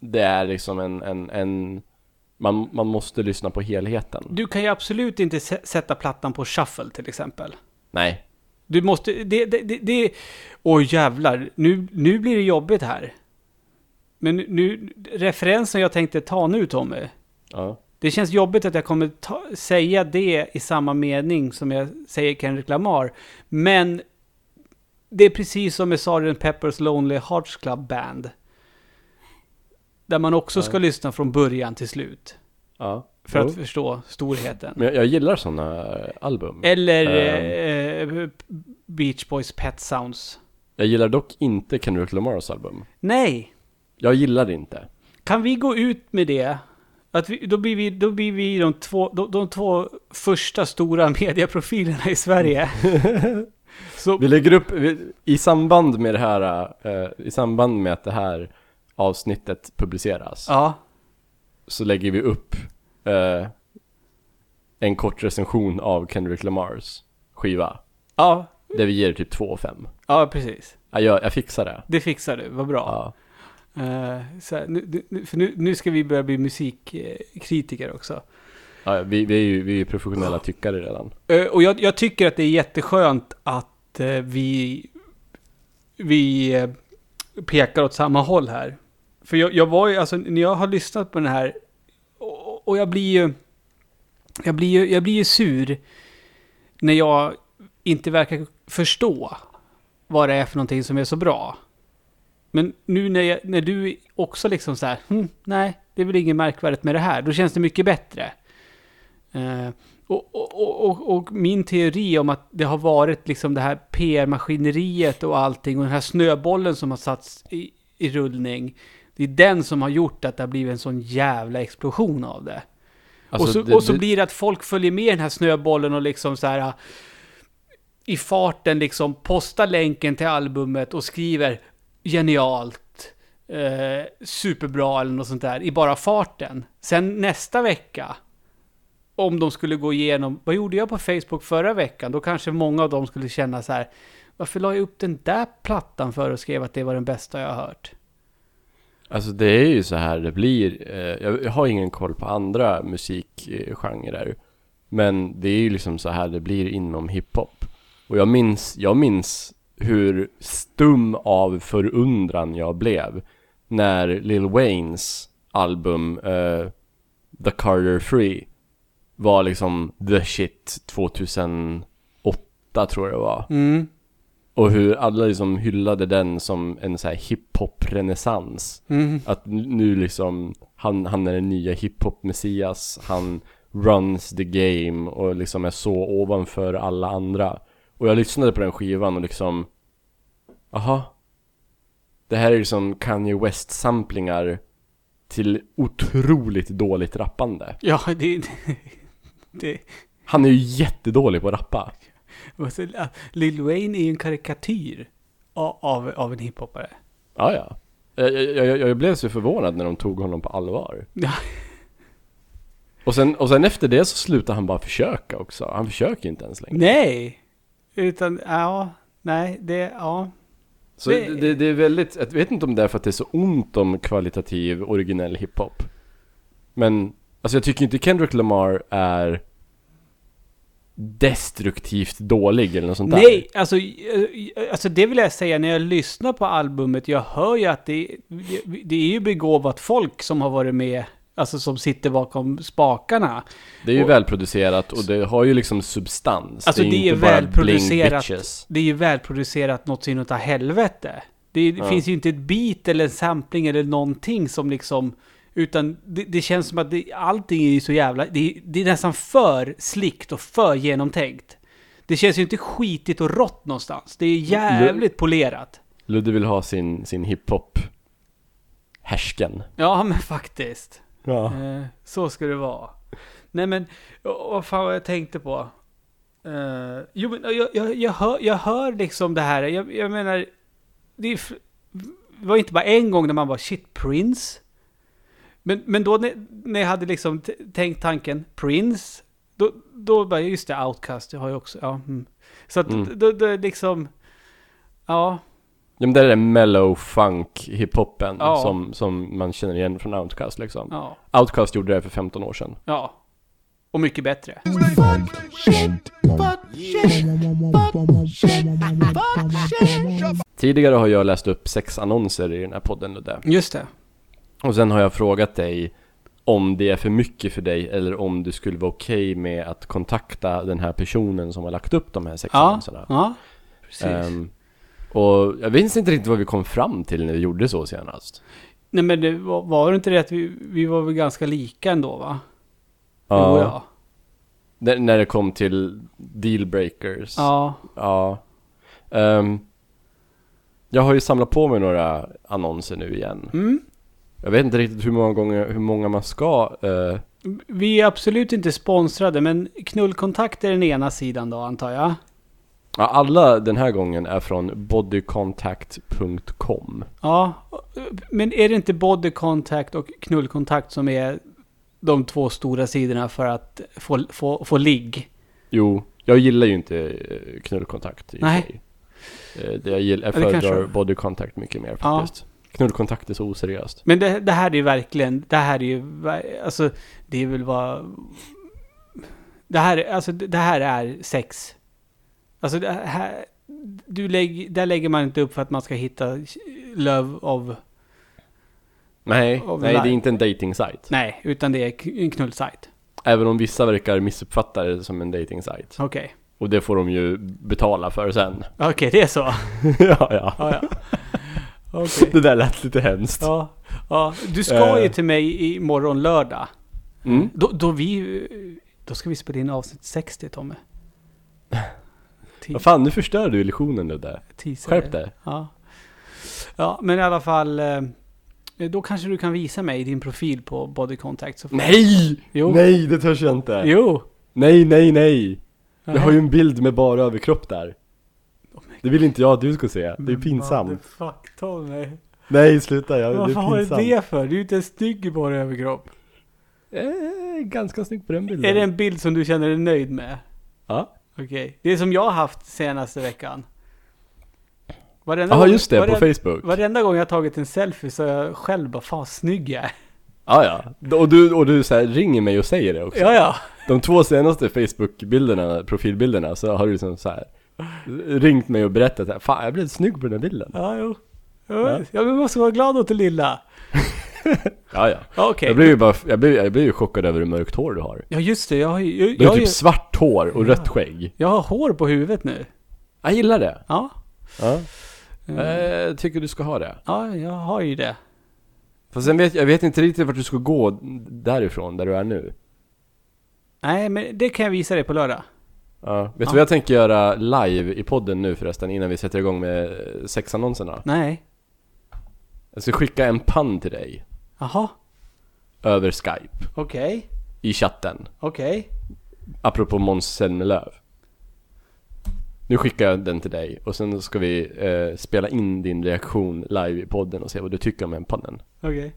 det är liksom en, en, en man, man måste lyssna på helheten. Du kan ju absolut inte sä- sätta plattan på shuffle till exempel. Nej. Du måste, det, det, det, det oj jävlar, nu, nu blir det jobbigt här. Men nu, referensen jag tänkte ta nu Tommy, Ja. Det känns jobbigt att jag kommer ta, säga det i samma mening som jag säger Kendrick Lamar. Men det är precis som med Sgt. Pepper's Lonely Hearts Club Band. Där man också ska lyssna från början till slut. Ja. För Jo. att förstå storheten. Men jag, jag gillar sådana album. Eller Ehm. eh, Beach Boys Pet Sounds. Jag gillar dock inte Kendrick Lamars album. Nej! Jag gillar det inte. Kan vi gå ut med det? Att vi, då, blir vi, då blir vi de två, de, de två första stora mediaprofilerna i Sverige. Så, Vi lägger upp, i samband med det här, eh, i samband med att det här avsnittet publiceras, ja, så lägger vi upp eh, en kort recension av Kendrick Lamars skiva. ja, Där vi ger typ 2 och 5. ja, precis. Ja, jag, jag fixar det. Det fixar du, vad bra. Ja. Eh, så här, nu, nu, för nu, nu ska vi börja bli musikkritiker också. Ja, vi, vi är ju vi är professionella tyckare redan. Eh, och jag, jag tycker att det är jätteskönt att eh, vi, vi pekar åt samma håll här. För jag, jag var ju, alltså när jag har lyssnat på den här, och, och jag blir ju, jag blir ju, jag blir ju sur när jag inte verkar förstå vad det är för någonting som är så bra. Men nu när, jag, när du också liksom så här, hm, nej, det är väl inget märkvärdigt med det här, då känns det mycket bättre. Eh, och, och, och, och, min teori om att det har varit liksom det här PR-maskineriet och allting och den här snöbollen som har satts i, i rullning. Det är den som har gjort att det har blivit en sån jävla explosion av det. Alltså, och så, det- och så det- blir det att folk följer med den här snöbollen och liksom så här i farten liksom postar länken till albumet och skriver genialt, eh, superbra eller något sånt där i bara farten. Sen nästa vecka, om de skulle gå igenom, vad gjorde jag på Facebook förra veckan? Då kanske många av dem skulle känna så här, varför la jag upp den där plattan för och skrev att det var den bästa jag har hört? Alltså det är ju så här det blir. Eh, jag, har ingen koll på andra musikgenrer. Men det är ju liksom så här det blir inom hiphop. Och jag minns, jag minns hur stum av förundran jag blev när Lil Waynes album uh, The Carter Free var liksom the shit 2008 tror jag det var. Mm. Och hur alla liksom hyllade den som en så här hiphop-renässans. Mm. Att nu liksom, han, han är den nya hiphop-messias, han runs the game och liksom är så ovanför alla andra. Och jag lyssnade på den skivan och liksom, aha. Det här är liksom Kanye West-samplingar till otroligt dåligt rappande. Ja, det... det Han är ju jättedålig på att rappa. så, Lil Wayne är ju en karikatyr av, av en hiphopare. Ja, ja. Jag, jag, jag, jag blev så förvånad när de tog honom på allvar. Ja. Och sen, och sen efter det så slutade han bara försöka också. Han försöker inte ens längre. Nej! Utan, ja, nej, det, ja. Så Det- det, det, är väldigt, jag vet inte om det är för att det är så ont om kvalitativ originell hiphop. Men, alltså jag tycker inte Kendrick Lamar är destruktivt dålig eller något sånt där. Nej, alltså, alltså det vill jag säga när jag lyssnar på albumet. Jag hör ju att det, det är ju begåvat folk som har varit med. Alltså som sitter bakom spakarna. Det är ju Och- välproducerat och det har ju liksom substans. Alltså, det är inte bara välproducerat. Det är ju välproducerat något så inåt helvete. Det, det Ja. finns ju inte ett beat eller en sampling eller någonting som liksom... Utan det, det känns som att det, allting är ju så jävla... Det, är- det är nästan för slickt och för genomtänkt. Det känns ju inte skitigt och rått någonstans. Det är jävligt polerat. Ludde vill ha sin, sin hiphop härsken. Ja, men faktiskt. Ja. Eh, så ska det vara. Nej men, vad fan vad jag tänkte på? Eh, jo men jag, jag, jag, hör, jag hör liksom det här, jag, jag menar, det, är, det var inte bara en gång när man bara shit, Prince? Men, men då när, när jag hade liksom tänkt tanken, Prince? Då, då bara, just det, Outcast, jag har ju också, ja. Mm. Så att Mm. då, då liksom, ja, Ja men det är den mellow funk hiphopen Ja. som, som man känner igen från Outcast liksom. ja, Outcast gjorde det för 15 år sedan. ja. Och mycket bättre. Tidigare har jag läst upp sex annonser i den här podden Ludde. Just det. Och sen har jag frågat dig om det är för mycket för dig eller om du skulle vara okej med att kontakta den här personen som har lagt upp de här sex Ja, ja. Precis. Ehm, och jag vet inte riktigt vad vi kom fram till när vi gjorde så senast. Nej men det var, var det inte det att vi, vi var väl ganska lika ändå va? Jo, ja. När, när det kom till dealbreakers. Ja. Ja. Ehm, jag har ju samlat på mig några annonser nu igen. Mm. Jag vet inte riktigt hur många gånger, hur många man ska... eh, Vi är absolut inte sponsrade men knullkontakt är den ena sidan då antar jag. ja, alla den här gången är från bodycontact.com. Ja. Men är det inte body contact och knullkontakt som är de två stora sidorna för att få, få, få ligg? Jo, jag gillar ju inte eh, knullkontakt i Nej. sig. Eh, jag, gillar, jag föredrar bodycontact mycket mer Ja. Knullkontakt är så oseriöst. Men det, det här är ju verkligen, det här är ju, alltså det är väl vad... Det här, är- alltså det här är sex. Alltså det här, du lägg, där lägger man inte upp för att man ska hitta love of, Nej, Av nej det är inte en dating site. nej, utan det är en knullsajt. Även om vissa verkar missuppfatta det som en dating site. Okej. Och det får de ju betala för sen. Okej, det är så. ja, ja. Ja, ja. Okej. Det där lät lite hemskt. Ja, ja. Du ska ju Eh. till mig imorgon lördag. Mm. Då, då vi, då ska vi spela in avsnitt 60, Tommy. Vad fan, nu förstör du illusionen nu där. Skärp dig. Ja. Ja, men i alla fall. eh, Då kanske du kan visa mig din profil på Body Contact. Nej! Jo. Nej, det törs jag inte. Jo. Nej, nej, nej. Jag har ju en bild med bara överkropp där. Det vill inte jag att du ska se. Det är pinsamt. Fuck Tommy. Nej, sluta. Jag, det Vad är fan är pinsamt. det för? Du är ju inte ens snygg i bara överkropp. Är ganska snygg på den bilden. Är det en bild som du känner dig nöjd med? Ja. Okej. Det är som jag har haft senaste veckan. Varenda Jaha, gång- just det. På varenda- Facebook. Varenda gång jag har tagit en selfie så är jag själv bara fan snygg jag är. Ja, ja. Och du, och du så här, ringer mig och säger det också. Ja, ja. De två senaste Facebook-bilderna, profilbilderna, så har du liksom så här ringt mig och berättat här, Fan, jag blev snygg på den här bilden. Ja, jo. Ja, Ja. ja men måste vara glad åt det lilla. Ja, ja. Ja, Okej. Jag blev ju bara, jag blev, jag blev ju chockad över hur mörkt hår du har. Ja, just det. Jag har ju... Jag, Du har typ ju svart hår och rött skägg. jag har hår på huvudet nu. Jag gillar det. Ja. Ja. Mm. Eh, Jag tycker du ska ha det. Ja, jag har ju det. Fast sen vet jag vet inte riktigt vart du ska gå därifrån, där du är nu. Nej, men det kan jag visa dig på lördag. Ja. Vet du Ja. vad jag tänker göra live i podden nu förresten, innan vi sätter igång med sexannonserna? Nej. Jag ska skicka en pann till dig, Jaha. över Skype, Okej. i chatten. Okej. Apropå Måns Zelmerlöw. Nu skickar jag den till dig och sen ska vi eh, spela in din reaktion live i podden och se vad du tycker om empannen. Okej.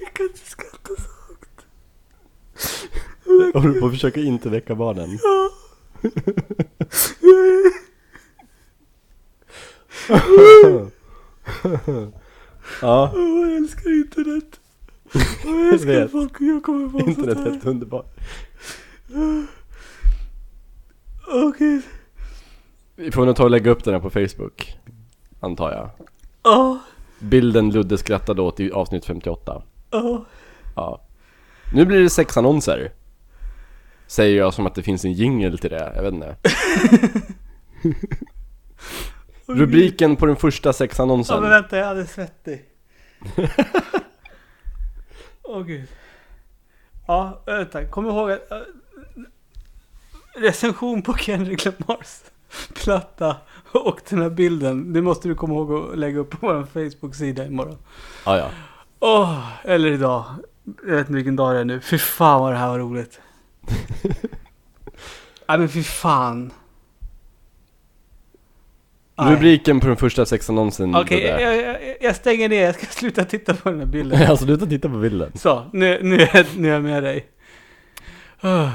Jag kan inte skratta så högt. Försöka inte väcka barnen? ja, Åh, jag älskar internet. Jag älskar vet. folk jag kommer på internet är helt underbart. Åh gud. Vi får nog ta och lägga upp den här på Facebook. Antar jag. Åh, Bilden Ludde skrattade åt i avsnitt 58. åh. Ja. Nu blir det sex annonser. Säger jag som att det finns en jingle till det, jag vet inte. Rubriken på den första Ja sexannonsen. men vänta, jag hade svettig. Åh gud. Ja, vänta. Kom ihåg att... äh, recension på Kendrick Lamars platta och den här bilden. Det måste du komma ihåg att lägga upp på vår Facebook-sida imorgon. Ja, ja. Åh, eller idag. Jag vet inte vilken dag det är nu. Fy fan vad det här var roligt. Nej men fy fan. Rubriken på den första sexannonsen. Okej, Ludde. jag, jag, jag stänger ner. Jag ska sluta titta på den här bilden. alltså sluta titta på bilden. Så, nu, nu, är, nu är jag med dig. Åh,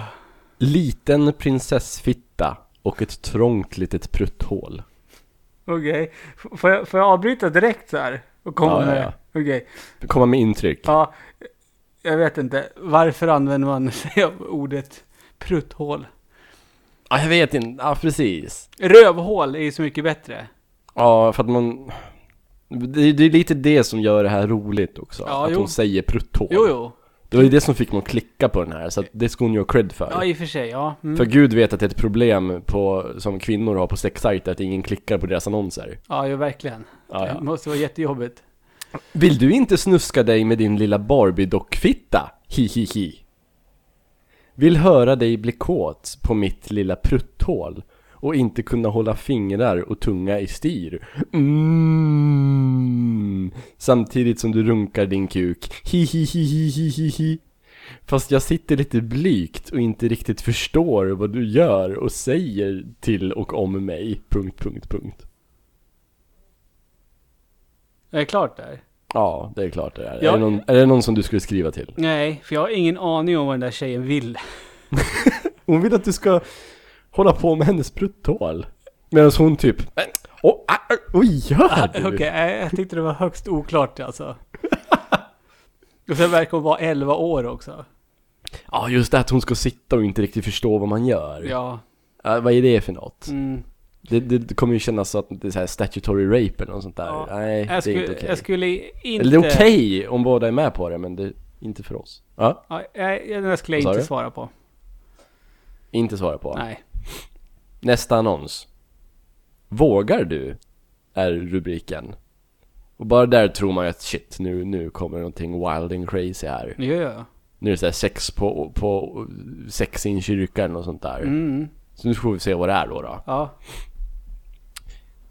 Liten prinsessfitta och ett trångt litet prutthål. Okej, F- får, jag, får jag avbryta direkt så här? Och komma Ja, ja, med? ja. Okej, Komma med intryck. ja. Jag vet inte. Varför använder man sig av ordet prutthål? Ja, jag vet inte. Ja, precis. Rövhål är ju så mycket bättre. Ja, för att man... Det, det är lite det som gör det här roligt också. Ja, att jo. hon säger prutthål. Jo, jo. Det var ju det som fick mig att klicka på den här, så att det ska hon ju ha cred för. Ja, i och för sig. Ja. Mm. För gud vet att det är ett problem på, som kvinnor har på sexsajter, att ingen klickar på deras annonser. Ja, ju verkligen. Ja, ja. Det måste vara jättejobbigt. Vill du inte snuska dig med din lilla Barbie-dockfitta? Hi hi hi. Vill höra dig bli kåt på mitt lilla prutthål och inte kunna hålla fingrar och tunga i styr. Mm. Samtidigt som du runkar din kuk. Hi hi hi hi hi hi hi. Fast jag sitter lite blygt och inte riktigt förstår vad du gör och säger till och om mig. Punkt, punkt, punkt. Är det klart där? Ja, det är klart det är. Ja. Är, det någon, är det någon som du skulle skriva till? Nej, för jag har ingen aning om vad den där tjejen vill. Hon vill att du ska hålla på med hennes prutthål. Medan hon typ, åh, ah, ah, vad gör du? Okej, nej, jag tyckte det var högst oklart alltså. Och sen verkar hon vara 11 år också. Ja, just det att hon ska sitta och inte riktigt förstå vad man gör. Ja. Ja, vad är det för något? Mm. Det, det, det kommer ju kännas så att det är så här statutory rape eller något sånt där. Ja. Nej, det är skulle, inte okej. jag skulle inte... Eller det är okej om båda är med på det, men det är inte för oss. Ja, Ja, jag, jag, den skulle jag inte du? svara på. inte svara på. Nej. Nästa annons. Vågar du? Är rubriken. Och bara där tror man ju att shit, nu, nu kommer någonting wild and crazy här. Gör jag. Nu är det såhär sex på, på sex i en kyrka eller något sånt där. Mm. Så nu får vi se vad det är då, då. Ja.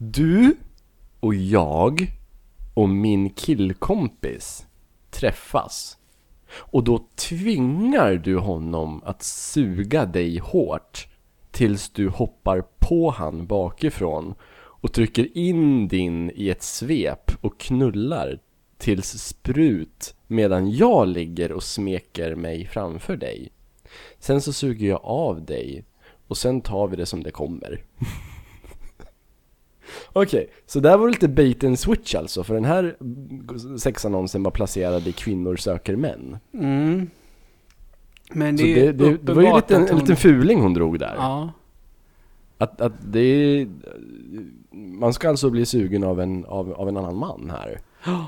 Du och jag och min killkompis träffas. Och då tvingar du honom att suga dig hårt tills du hoppar på han bakifrån och trycker in din i ett svep och knullar tills sprut medan jag ligger och smeker mig framför dig. Sen så suger jag av dig och sen tar vi det som det kommer. Okej, så där var det lite bait and switch alltså, för den här sexannonsen var placerad i kvinnor söker män. Mm. Men det Så är det, det, det var ju lite, en, att en hon- liten fuling hon drog där. Ja. Att, att det är... Man ska alltså bli sugen av en, av, av en annan man här.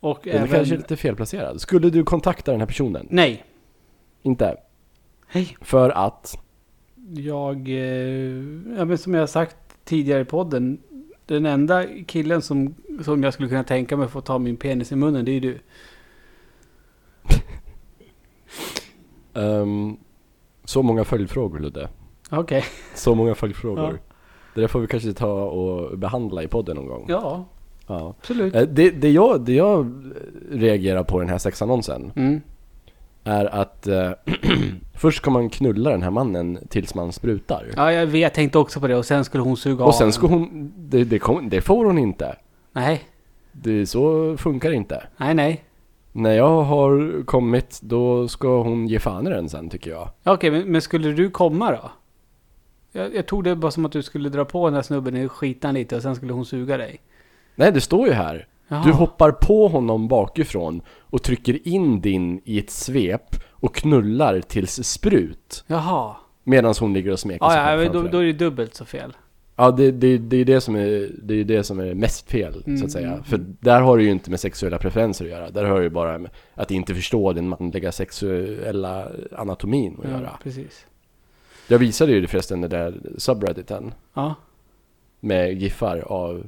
Och Den är även... kanske lite felplacerad. Skulle du kontakta den här personen? Nej. Inte? Hej. För att? Jag, eh, ja, men som jag har sagt tidigare i podden. Den enda killen som, som jag skulle kunna tänka mig få ta min penis i munnen, det är du. ehm, så många följdfrågor Ludde. Okej. Så många följdfrågor. Ja. Det där får vi kanske ta och behandla i podden någon gång. Ja, Ja. absolut. Eh, Det, det, jag, det jag reagerar på den här sexannonsen Mm. Är att eh, först ska man knulla den här mannen tills man sprutar. Ja, jag, vet, jag tänkte också på det och sen skulle hon suga av Och sen ska hon, det, det, kom, det får hon inte. Nej, Det, så funkar det inte. nej, nej. När jag har kommit, då ska hon ge fan i den sen tycker jag. Ja, Okej, men, men skulle du komma då? Jag, jag tog det bara som att du skulle dra på den här snubben i skitan lite och sen skulle hon suga dig. Nej, det står ju här. Jaha. Du hoppar på honom bakifrån och trycker in din i ett svep och knullar tills sprut. Jaha. Medan hon ligger och smeker Ja, sig ja, själv men då, framför då dig. är det dubbelt så fel. Ja, det, det, det är det som är, det är det som är mest fel, Mm, så att säga. mm, För där har det ju inte med sexuella preferenser att göra. Där har det ju bara med att inte förstå den manliga sexuella anatomin att Ja, göra. precis. Jag visade ju det förresten den där subredditen Ja. med giffar av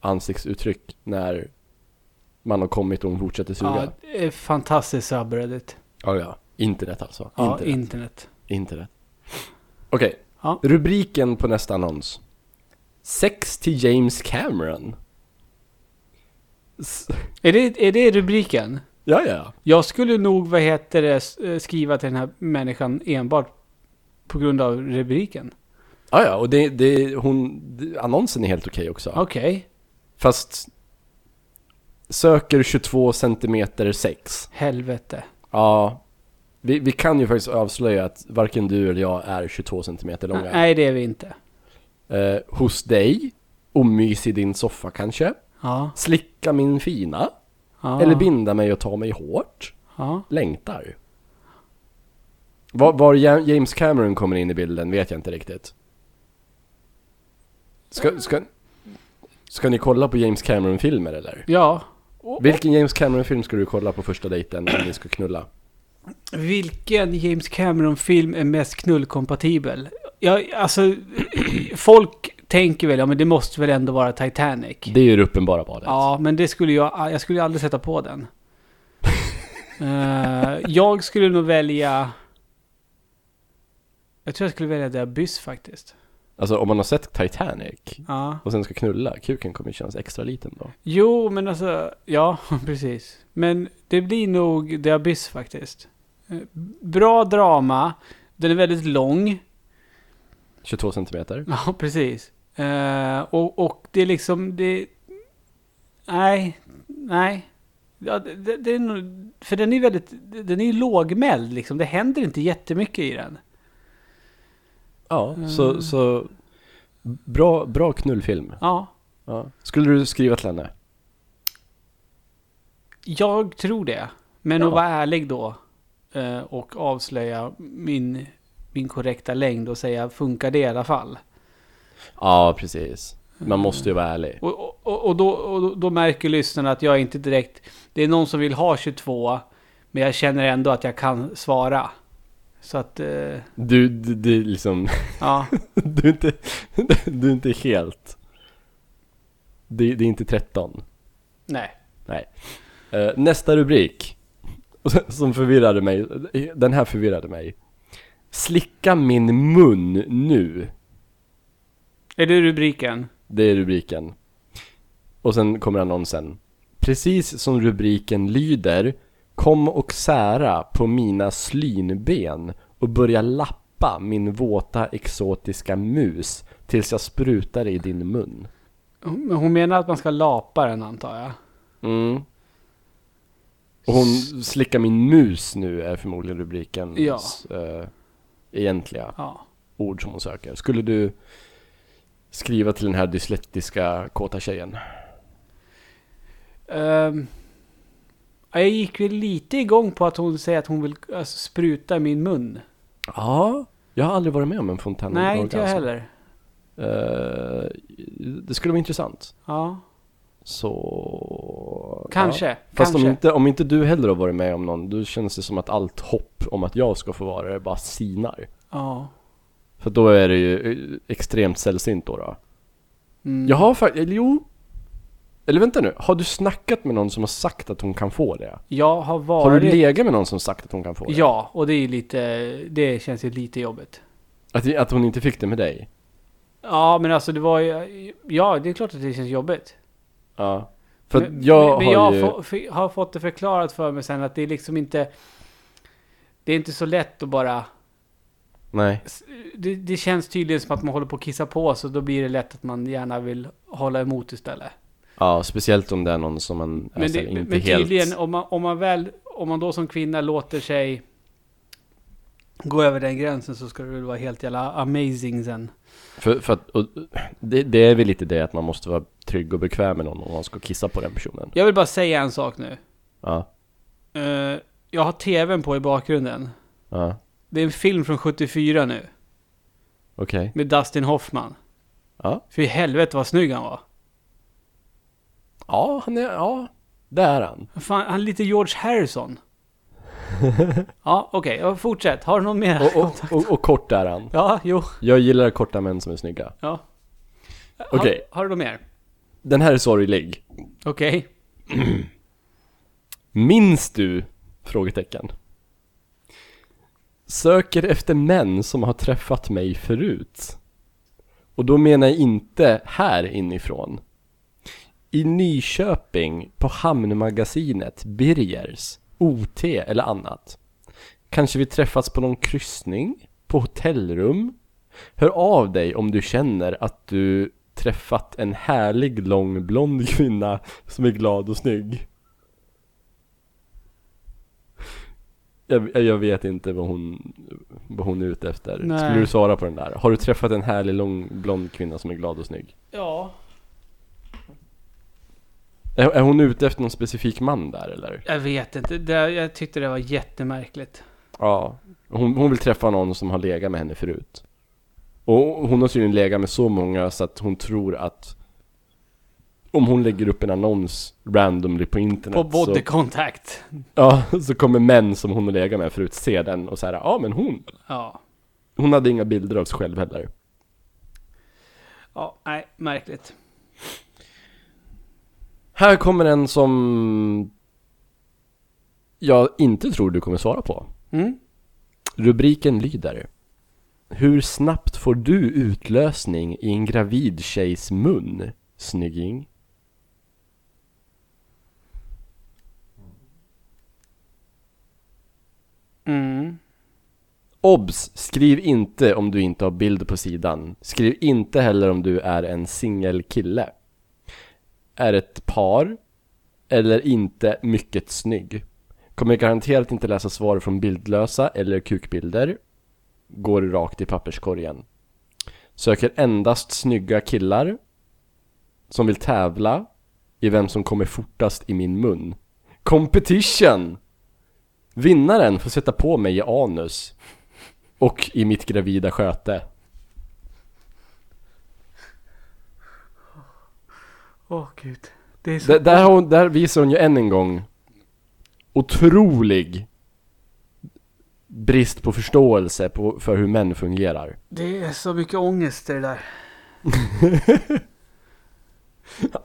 ansiktsuttryck när man har kommit och hon fortsätter suga. ja, det är fantastiskt subreddit. Ja, ja. Internet alltså. Ja, Internet. internet. Internet. Okej. Ja. Rubriken på nästa annons. Sex till James Cameron. S- Är det, är det rubriken? ja, ja. Jag skulle nog, vad heter det, eh, skriva till den här människan enbart på grund av rubriken. Ja, ja. Och det, det, hon, annonsen är helt okej också. Okej. Fast söker 22 centimeter sex. Helvete. Ja. Vi, vi kan ju faktiskt avslöja att varken du eller jag är 22 centimeter långa. Nej, det är vi inte. Eh, hos dig, och mys i din soffa kanske. Ja. Slicka min fina. ja. Eller binda mig och ta mig hårt. Ja. Längtar. Var, var Ja- James Cameron kommer in i bilden vet jag inte riktigt. Ska, ska, ska ni kolla på James Cameron-filmer eller? Ja. Och, Vilken James Cameron-film ska du kolla på första dejten om ni ska knulla? vilken James Cameron-film är mest knullkompatibel? Ja, alltså, folk tänker väl, ja men det måste väl ändå vara Titanic. Det är ju det uppenbara valet. Ja, men det skulle jag, jag skulle aldrig sätta på den. Eh, jag skulle nog välja... Jag tror jag skulle välja The Abyss faktiskt. Alltså om man har sett Titanic Ja. och sen ska knulla, kuken kommer kännas extra liten då. Jo, men alltså, ja, precis. Men det blir nog The Abyss faktiskt. Eh, Bra drama. Den är väldigt lång. 22 centimeter. Ja, precis. Eh, och, och det är liksom, det... Nej, nej. Ja, det, det, är nog, för den är väldigt, den är lågmäld liksom. Det händer inte jättemycket i den. Ja, Mm. så, så bra, bra knullfilm. Ja, Ja. Skulle du skriva till henne? jag tror det. Men Ja. att vara ärlig då eh, och avslöja min, min korrekta längd och säga funkar det i alla fall. Ja, precis. Man måste ju vara ärlig. Och, och, och, då, och då märker lyssnarna att jag inte direkt... Det är någon som vill ha 22, men jag känner ändå att jag kan svara. Så att, eh, Du, du, du liksom, ja. du är inte, du är inte helt. Det, det är inte 13. Nej. Nej. Eh, nästa rubrik. Som förvirrade mig. Den här förvirrade mig. Slicka min mun nu. Är det rubriken? Det är rubriken. Och sen kommer annonsen. Precis som rubriken lyder. Kom och sära på mina slynben och börja lappa min våta exotiska mus tills jag sprutar i din mun. Hon menar att man ska lapa den antar jag. Mm. Och hon slickar min mus nu är förmodligen rubrikens Ja. eh, egentliga Ja. ord som hon söker. Skulle du skriva till den här dyslektiska kåta tjejen? Ja, jag gick väl lite igång på att hon säger att hon vill alltså, spruta i min mun. Ja, jag har aldrig varit med om en fontänorgasm. Nej, inte jag heller. Eh, det skulle vara intressant. Ja, Så... kanske. Ja. Fast kanske. om inte, om inte du heller har varit med om någon, då känns det som att allt hopp om att jag ska få vara det bara sinar. Ja. För då är det ju eh, extremt sällsynt då. då. Mm. Jag har faktiskt, jo. Eller vänta nu, har du snackat med någon som har sagt att hon kan få det? Jag har varit... Har du legat med någon som sagt att hon kan få det? Ja, och det är lite... Det känns ju lite jobbigt. Att, att hon inte fick det med dig? Ja, men alltså det var ju... Ja, det är klart att det känns jobbigt. Ja. För men, jag men har jag ju... få- har fått det förklarat för mig sen att det är liksom inte... Det är inte så lätt att bara... Nej. Det, det känns tydligen som att man håller på att kissa på så då blir det lätt att man gärna vill hålla emot istället. Ja, speciellt om det är någon som man är Men, det, inte men helt... tydligen om man, om man väl... Om man då som kvinna låter sig gå över den gränsen så ska det väl vara helt jävla amazing sen. För, för att, och, det, det är väl lite det att man måste vara trygg och bekväm med någon om man ska kissa på den personen. Jag vill bara säga en sak nu. Ja, Eh, jag har tvn på i bakgrunden. ja, Det är en film från 74 nu. okej. Med Dustin Hoffman. Ja. För i helvete vad snygg han var. Ja, han är, ja, det är han. Fan, han är lite George Harrison. ja, okej. Okay. Fortsätt. Har du någon mer? Och, och, och, och kort är han. Ja, jo. Jag gillar korta män som är snygga. Ja. Okej. Har, har du något mer? Den här är sorglig. Okej. Minns du? Frågetecken. Söker efter män som har träffat mig förut. Och då menar jag inte här inifrån. I Nyköping på Hamnmagasinet, Birgers, OT eller annat. Kanske vi träffats på någon kryssning? På hotellrum? Hör av dig om du känner att du träffat en härlig lång blond kvinna som är glad och snygg. Jag, jag vet inte vad hon, vad hon är ute efter. Nej. Skulle du svara på den där? Har du träffat en härlig lång blond kvinna som är glad och snygg? Ja. Är, är hon ute efter någon specifik man där eller? Jag vet inte. Det, jag tyckte det var jättemärkligt. Ja. Hon, hon vill träffa någon som har legat med henne förut. Och hon har tydligen legat med så många så att hon tror att om hon lägger upp en annons randomly på internet På body så, contact. ja, så kommer män som hon har legat med förut se den och säga ja men hon. Ja. Hon hade inga bilder av sig själv heller. Ja, nej, märkligt. Här kommer en som jag inte tror du kommer svara på. Mm? Rubriken lyder Hur snabbt får du utlösning i en gravid tjejs mun, snygging? Mm. Obs! Skriv inte om du inte har bild på sidan. Skriv inte heller om du är en singelkille. Är ett par eller inte mycket snygg. Kommer garanterat inte läsa svar från bildlösa eller kukbilder. Går rakt i papperskorgen. Söker endast snygga killar. Som vill tävla i vem som kommer fortast i min mun. Competition! Vinnaren får sätta på mig i anus. Och i mitt gravida sköte. Åh gud. Det är så... Där, där, hon, där visar hon ju än en gång otrolig brist på förståelse på, för hur män fungerar. Det är så mycket ångest i det där.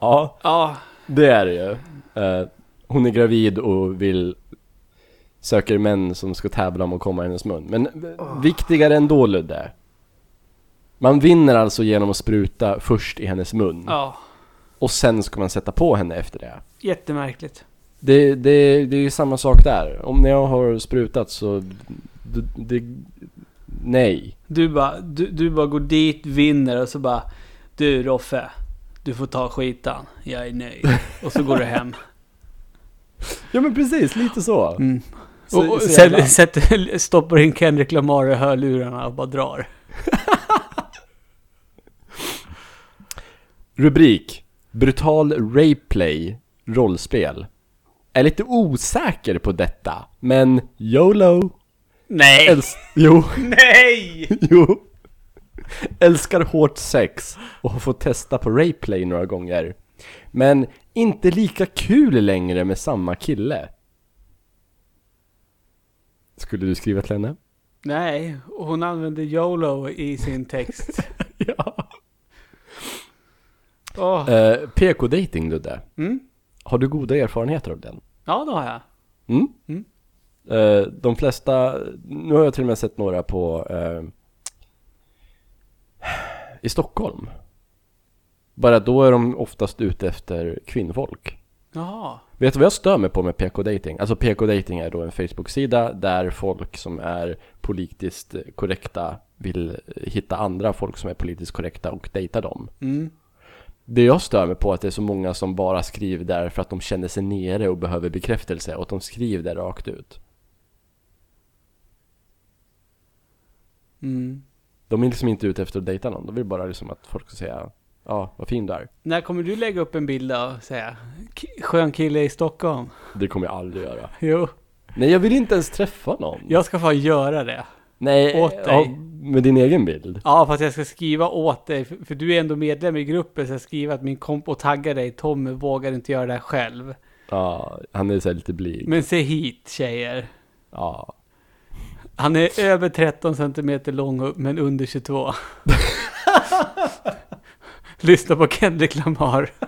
Ja, Ja, det är det ju. Eh, hon är gravid och vill söker män som ska tävla om att komma i hennes mun. Men eh, viktigare ändå Ludde. Man vinner alltså genom att spruta först i hennes mun. ja. Och sen ska man sätta på henne efter det. Jättemärkligt. Det, det, det är ju samma sak där. Om jag har sprutat så... Det, det, nej. Du bara, du, du bara går dit, vinner och så bara Du Roffe, du får ta skitan. Jag är nöjd. Och så går du hem. Ja men precis, lite så. Mm. Så- och och så sen sätter, stoppar in Kendrick Lamar i hörlurarna och bara drar. Rubrik. Brutal rapeplay. Rollspel. Är lite osäker på detta, men YOLO. Nej! Äls- jo, Nej! jo. Älskar hårt sex och har fått testa på Rayplay några gånger. Men inte lika kul längre med samma kille. Skulle du skriva till henne? Nej, hon använde YOLO i sin text. Ja. Åh. Eh, PK-dating Ludde. Mm? Har du goda erfarenheter av den? Ja, det har jag. Mm? Mm. Eh, de flesta, nu har jag till och med sett några på eh, i Stockholm. Bara då är de oftast ute efter kvinnfolk. Jaha. Vet du vad jag stör mig på med PK-dating? Alltså PK-dating är då en Facebook-sida där folk som är politiskt korrekta vill hitta andra folk som är politiskt korrekta och dejta dem. Mm. Det jag stör mig på är att det är så många som bara skriver där för att de känner sig nere och behöver bekräftelse och att de skriver det rakt ut. Mm. De är liksom inte ute efter att dejta någon, de vill bara liksom att folk ska säga Ja, vad fin du är. När kommer du lägga upp en bild och säga "K- skön kille i Stockholm? Det kommer jag aldrig göra. Jo, Nej, jag vill inte ens träffa någon. jag ska fan göra det. Nej, åt dig. Ja, med din egen bild. Ja, fast jag ska skriva åt dig, för, för du är ändå medlem i gruppen, så jag skriver att min komp och taggar dig, Tommy vågar inte göra det här själv. Ja, han är så lite blyg. Men se hit tjejer. Ja. Han är över 13 centimeter lång men under 22. Lyssna på Kendrick Lamar.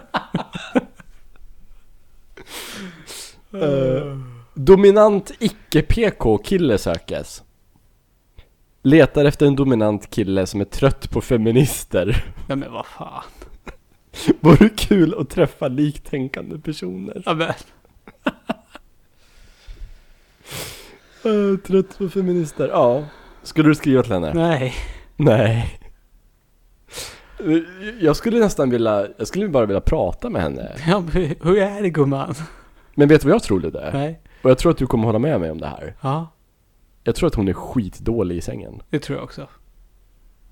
Eh, dominant icke-PK-kille sökes. Letar efter en dominant kille som är trött på feminister. Nej men vad fan. Vore kul att träffa liktänkande personer. Ja, men, Uh, trött på feminister, ja. Skulle du skriva till henne? nej. Nej. Eh, Jag skulle nästan vilja, jag skulle bara vilja prata med henne. Ja, hur är det gumman? Men vet du vad jag tror det är? Nej. Och jag tror att du kommer hålla med mig om det här. Ja, Jag tror att hon är skitdålig i sängen. det tror jag också.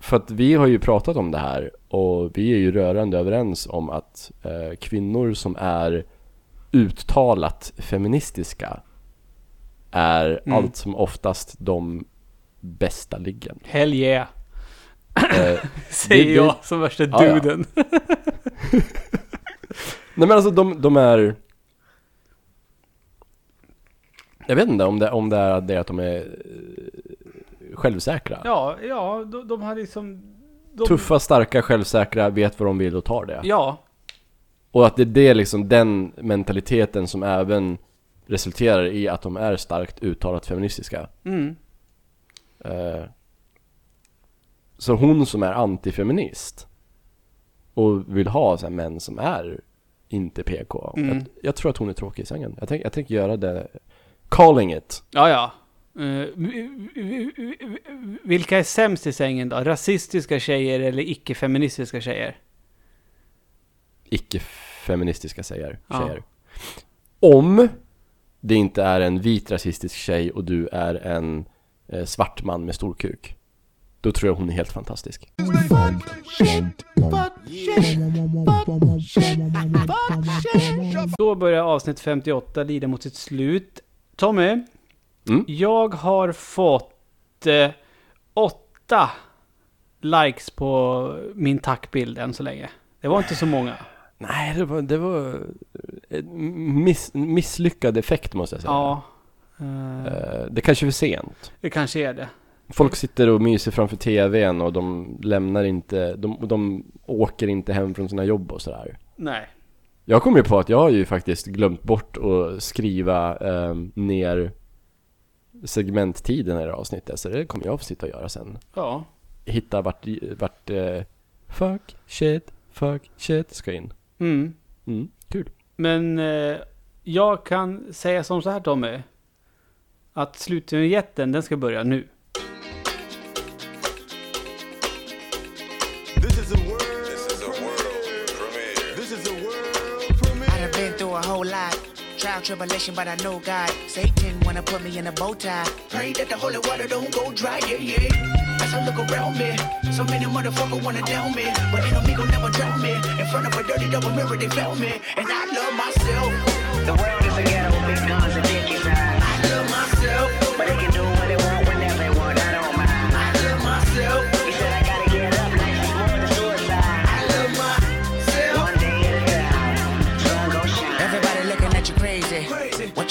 För att vi har ju pratat om det här och vi är ju rörande överens om att eh, kvinnor som är uttalat feministiska är Mm. allt som oftast de bästa liggen. Hell yeah. Eh, Säger det- jag som värsta ja. duden. nej men alltså de, de är... Jag vet inte om det, om det är det att de är eh, självsäkra. Ja, ja, de, de har liksom... De, Tuffa, starka, självsäkra, vet vad de vill och tar det. Ja, Och att det är det liksom, den mentaliteten som även resulterar i att de är starkt uttalat feministiska. mm. Eh, så hon som är antifeminist och vill ha så här män som är inte PK. Mm. Jag, jag tror att hon är tråkig i sängen. Jag, tänk, jag tänker göra det. Calling it. Ja, ja. Vi- vilka är sämst i sängen då? Rasistiska tjejer eller icke-feministiska tjejer? Icke-feministiska tjejer. Ja. tjejer. Om det inte är en vit rasistisk tjej och du är en eh, svart man med stor kuk. Då tror jag hon är helt fantastisk. Då börjar avsnitt 58 lida mot sitt slut. Tommy, Mm. jag har fått eh, åtta likes på min tackbild än så länge. Det var inte så många. Nej, det var, det var en miss, misslyckad effekt måste jag säga. Ja. Eh, Eh, Det kanske är för sent. det kanske är det. Folk sitter och myser framför TVn och de lämnar inte, de, de åker inte hem från sina jobb och sådär. Nej. Jag kom ju på att jag har ju faktiskt glömt bort att skriva eh, ner segmenttiden i det här avsnittet, så det kommer jag få sitta och göra sen. Ja. Hitta vart, vart eh, fuck, shit, fuck, shit ska in. Mm. Mm, kul. Men eh, jag kan säga som så här Tommy. Att slutvinjetten, den ska börja nu. Tribulation, but I know God. Satan wanna put me in a bow tie. Pray that the holy water don't go dry, yeah, yeah. As I look around me, so many motherfuckers wanna down me. But me gon' never drown me. In front of a dirty double mirror, they found me. And I love myself. The world is a ghetto big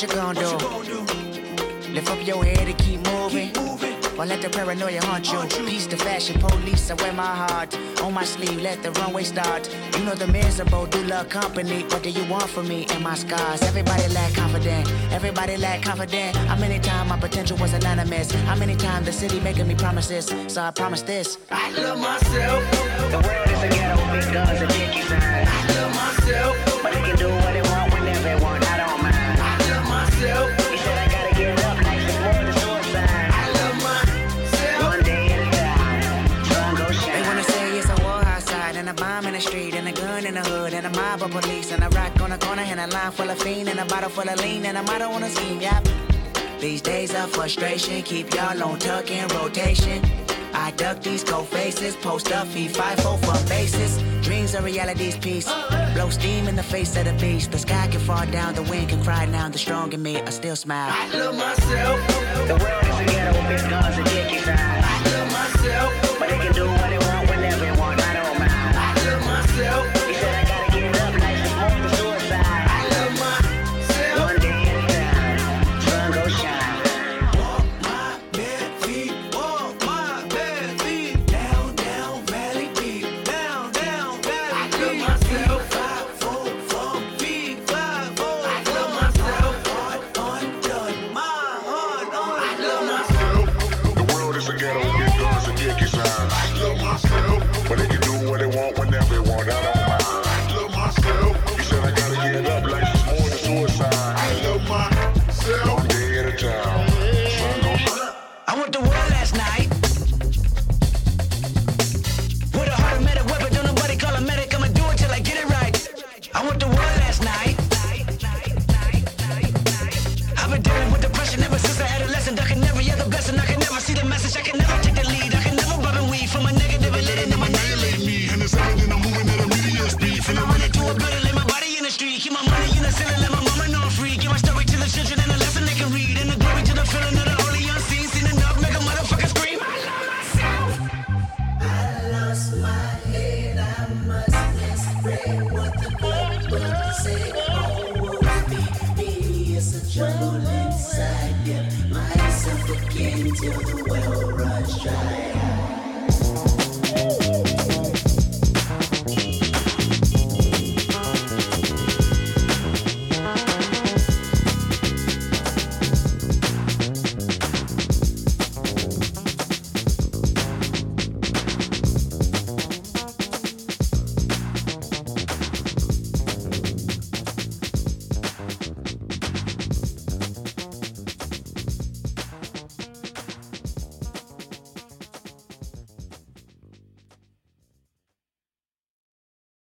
you gonna do? Lift up your head and keep moving. Or let the paranoia haunt you. Peace the fashion police, I wear my heart on my sleeve. Let the runway start. You know the miserable do love company. What do you want from me and my scars? Everybody lack confident. Everybody lack confident. How many times my potential was anonymous? How many times the city making me promises? So I promise this. I love myself. The world is a ghetto, big guns and dicky signs. I love myself. But they can do what the street, and a gun in the hood, and a mob of police, and a rock on the corner, and a line full of fiend, and a bottle full of lean, and a motto on a scheme, Yeah. These days of frustration keep y'all on tuck in rotation. I duck these cold faces, post up, feed five four for bases. Dreams are reality's piece. Blow steam in the face of the beast. The sky can fall down, the wind can cry now. The strong in me, I still smile. I love myself. The world is a ghetto, big guns and dicky. I love myself. But they can do what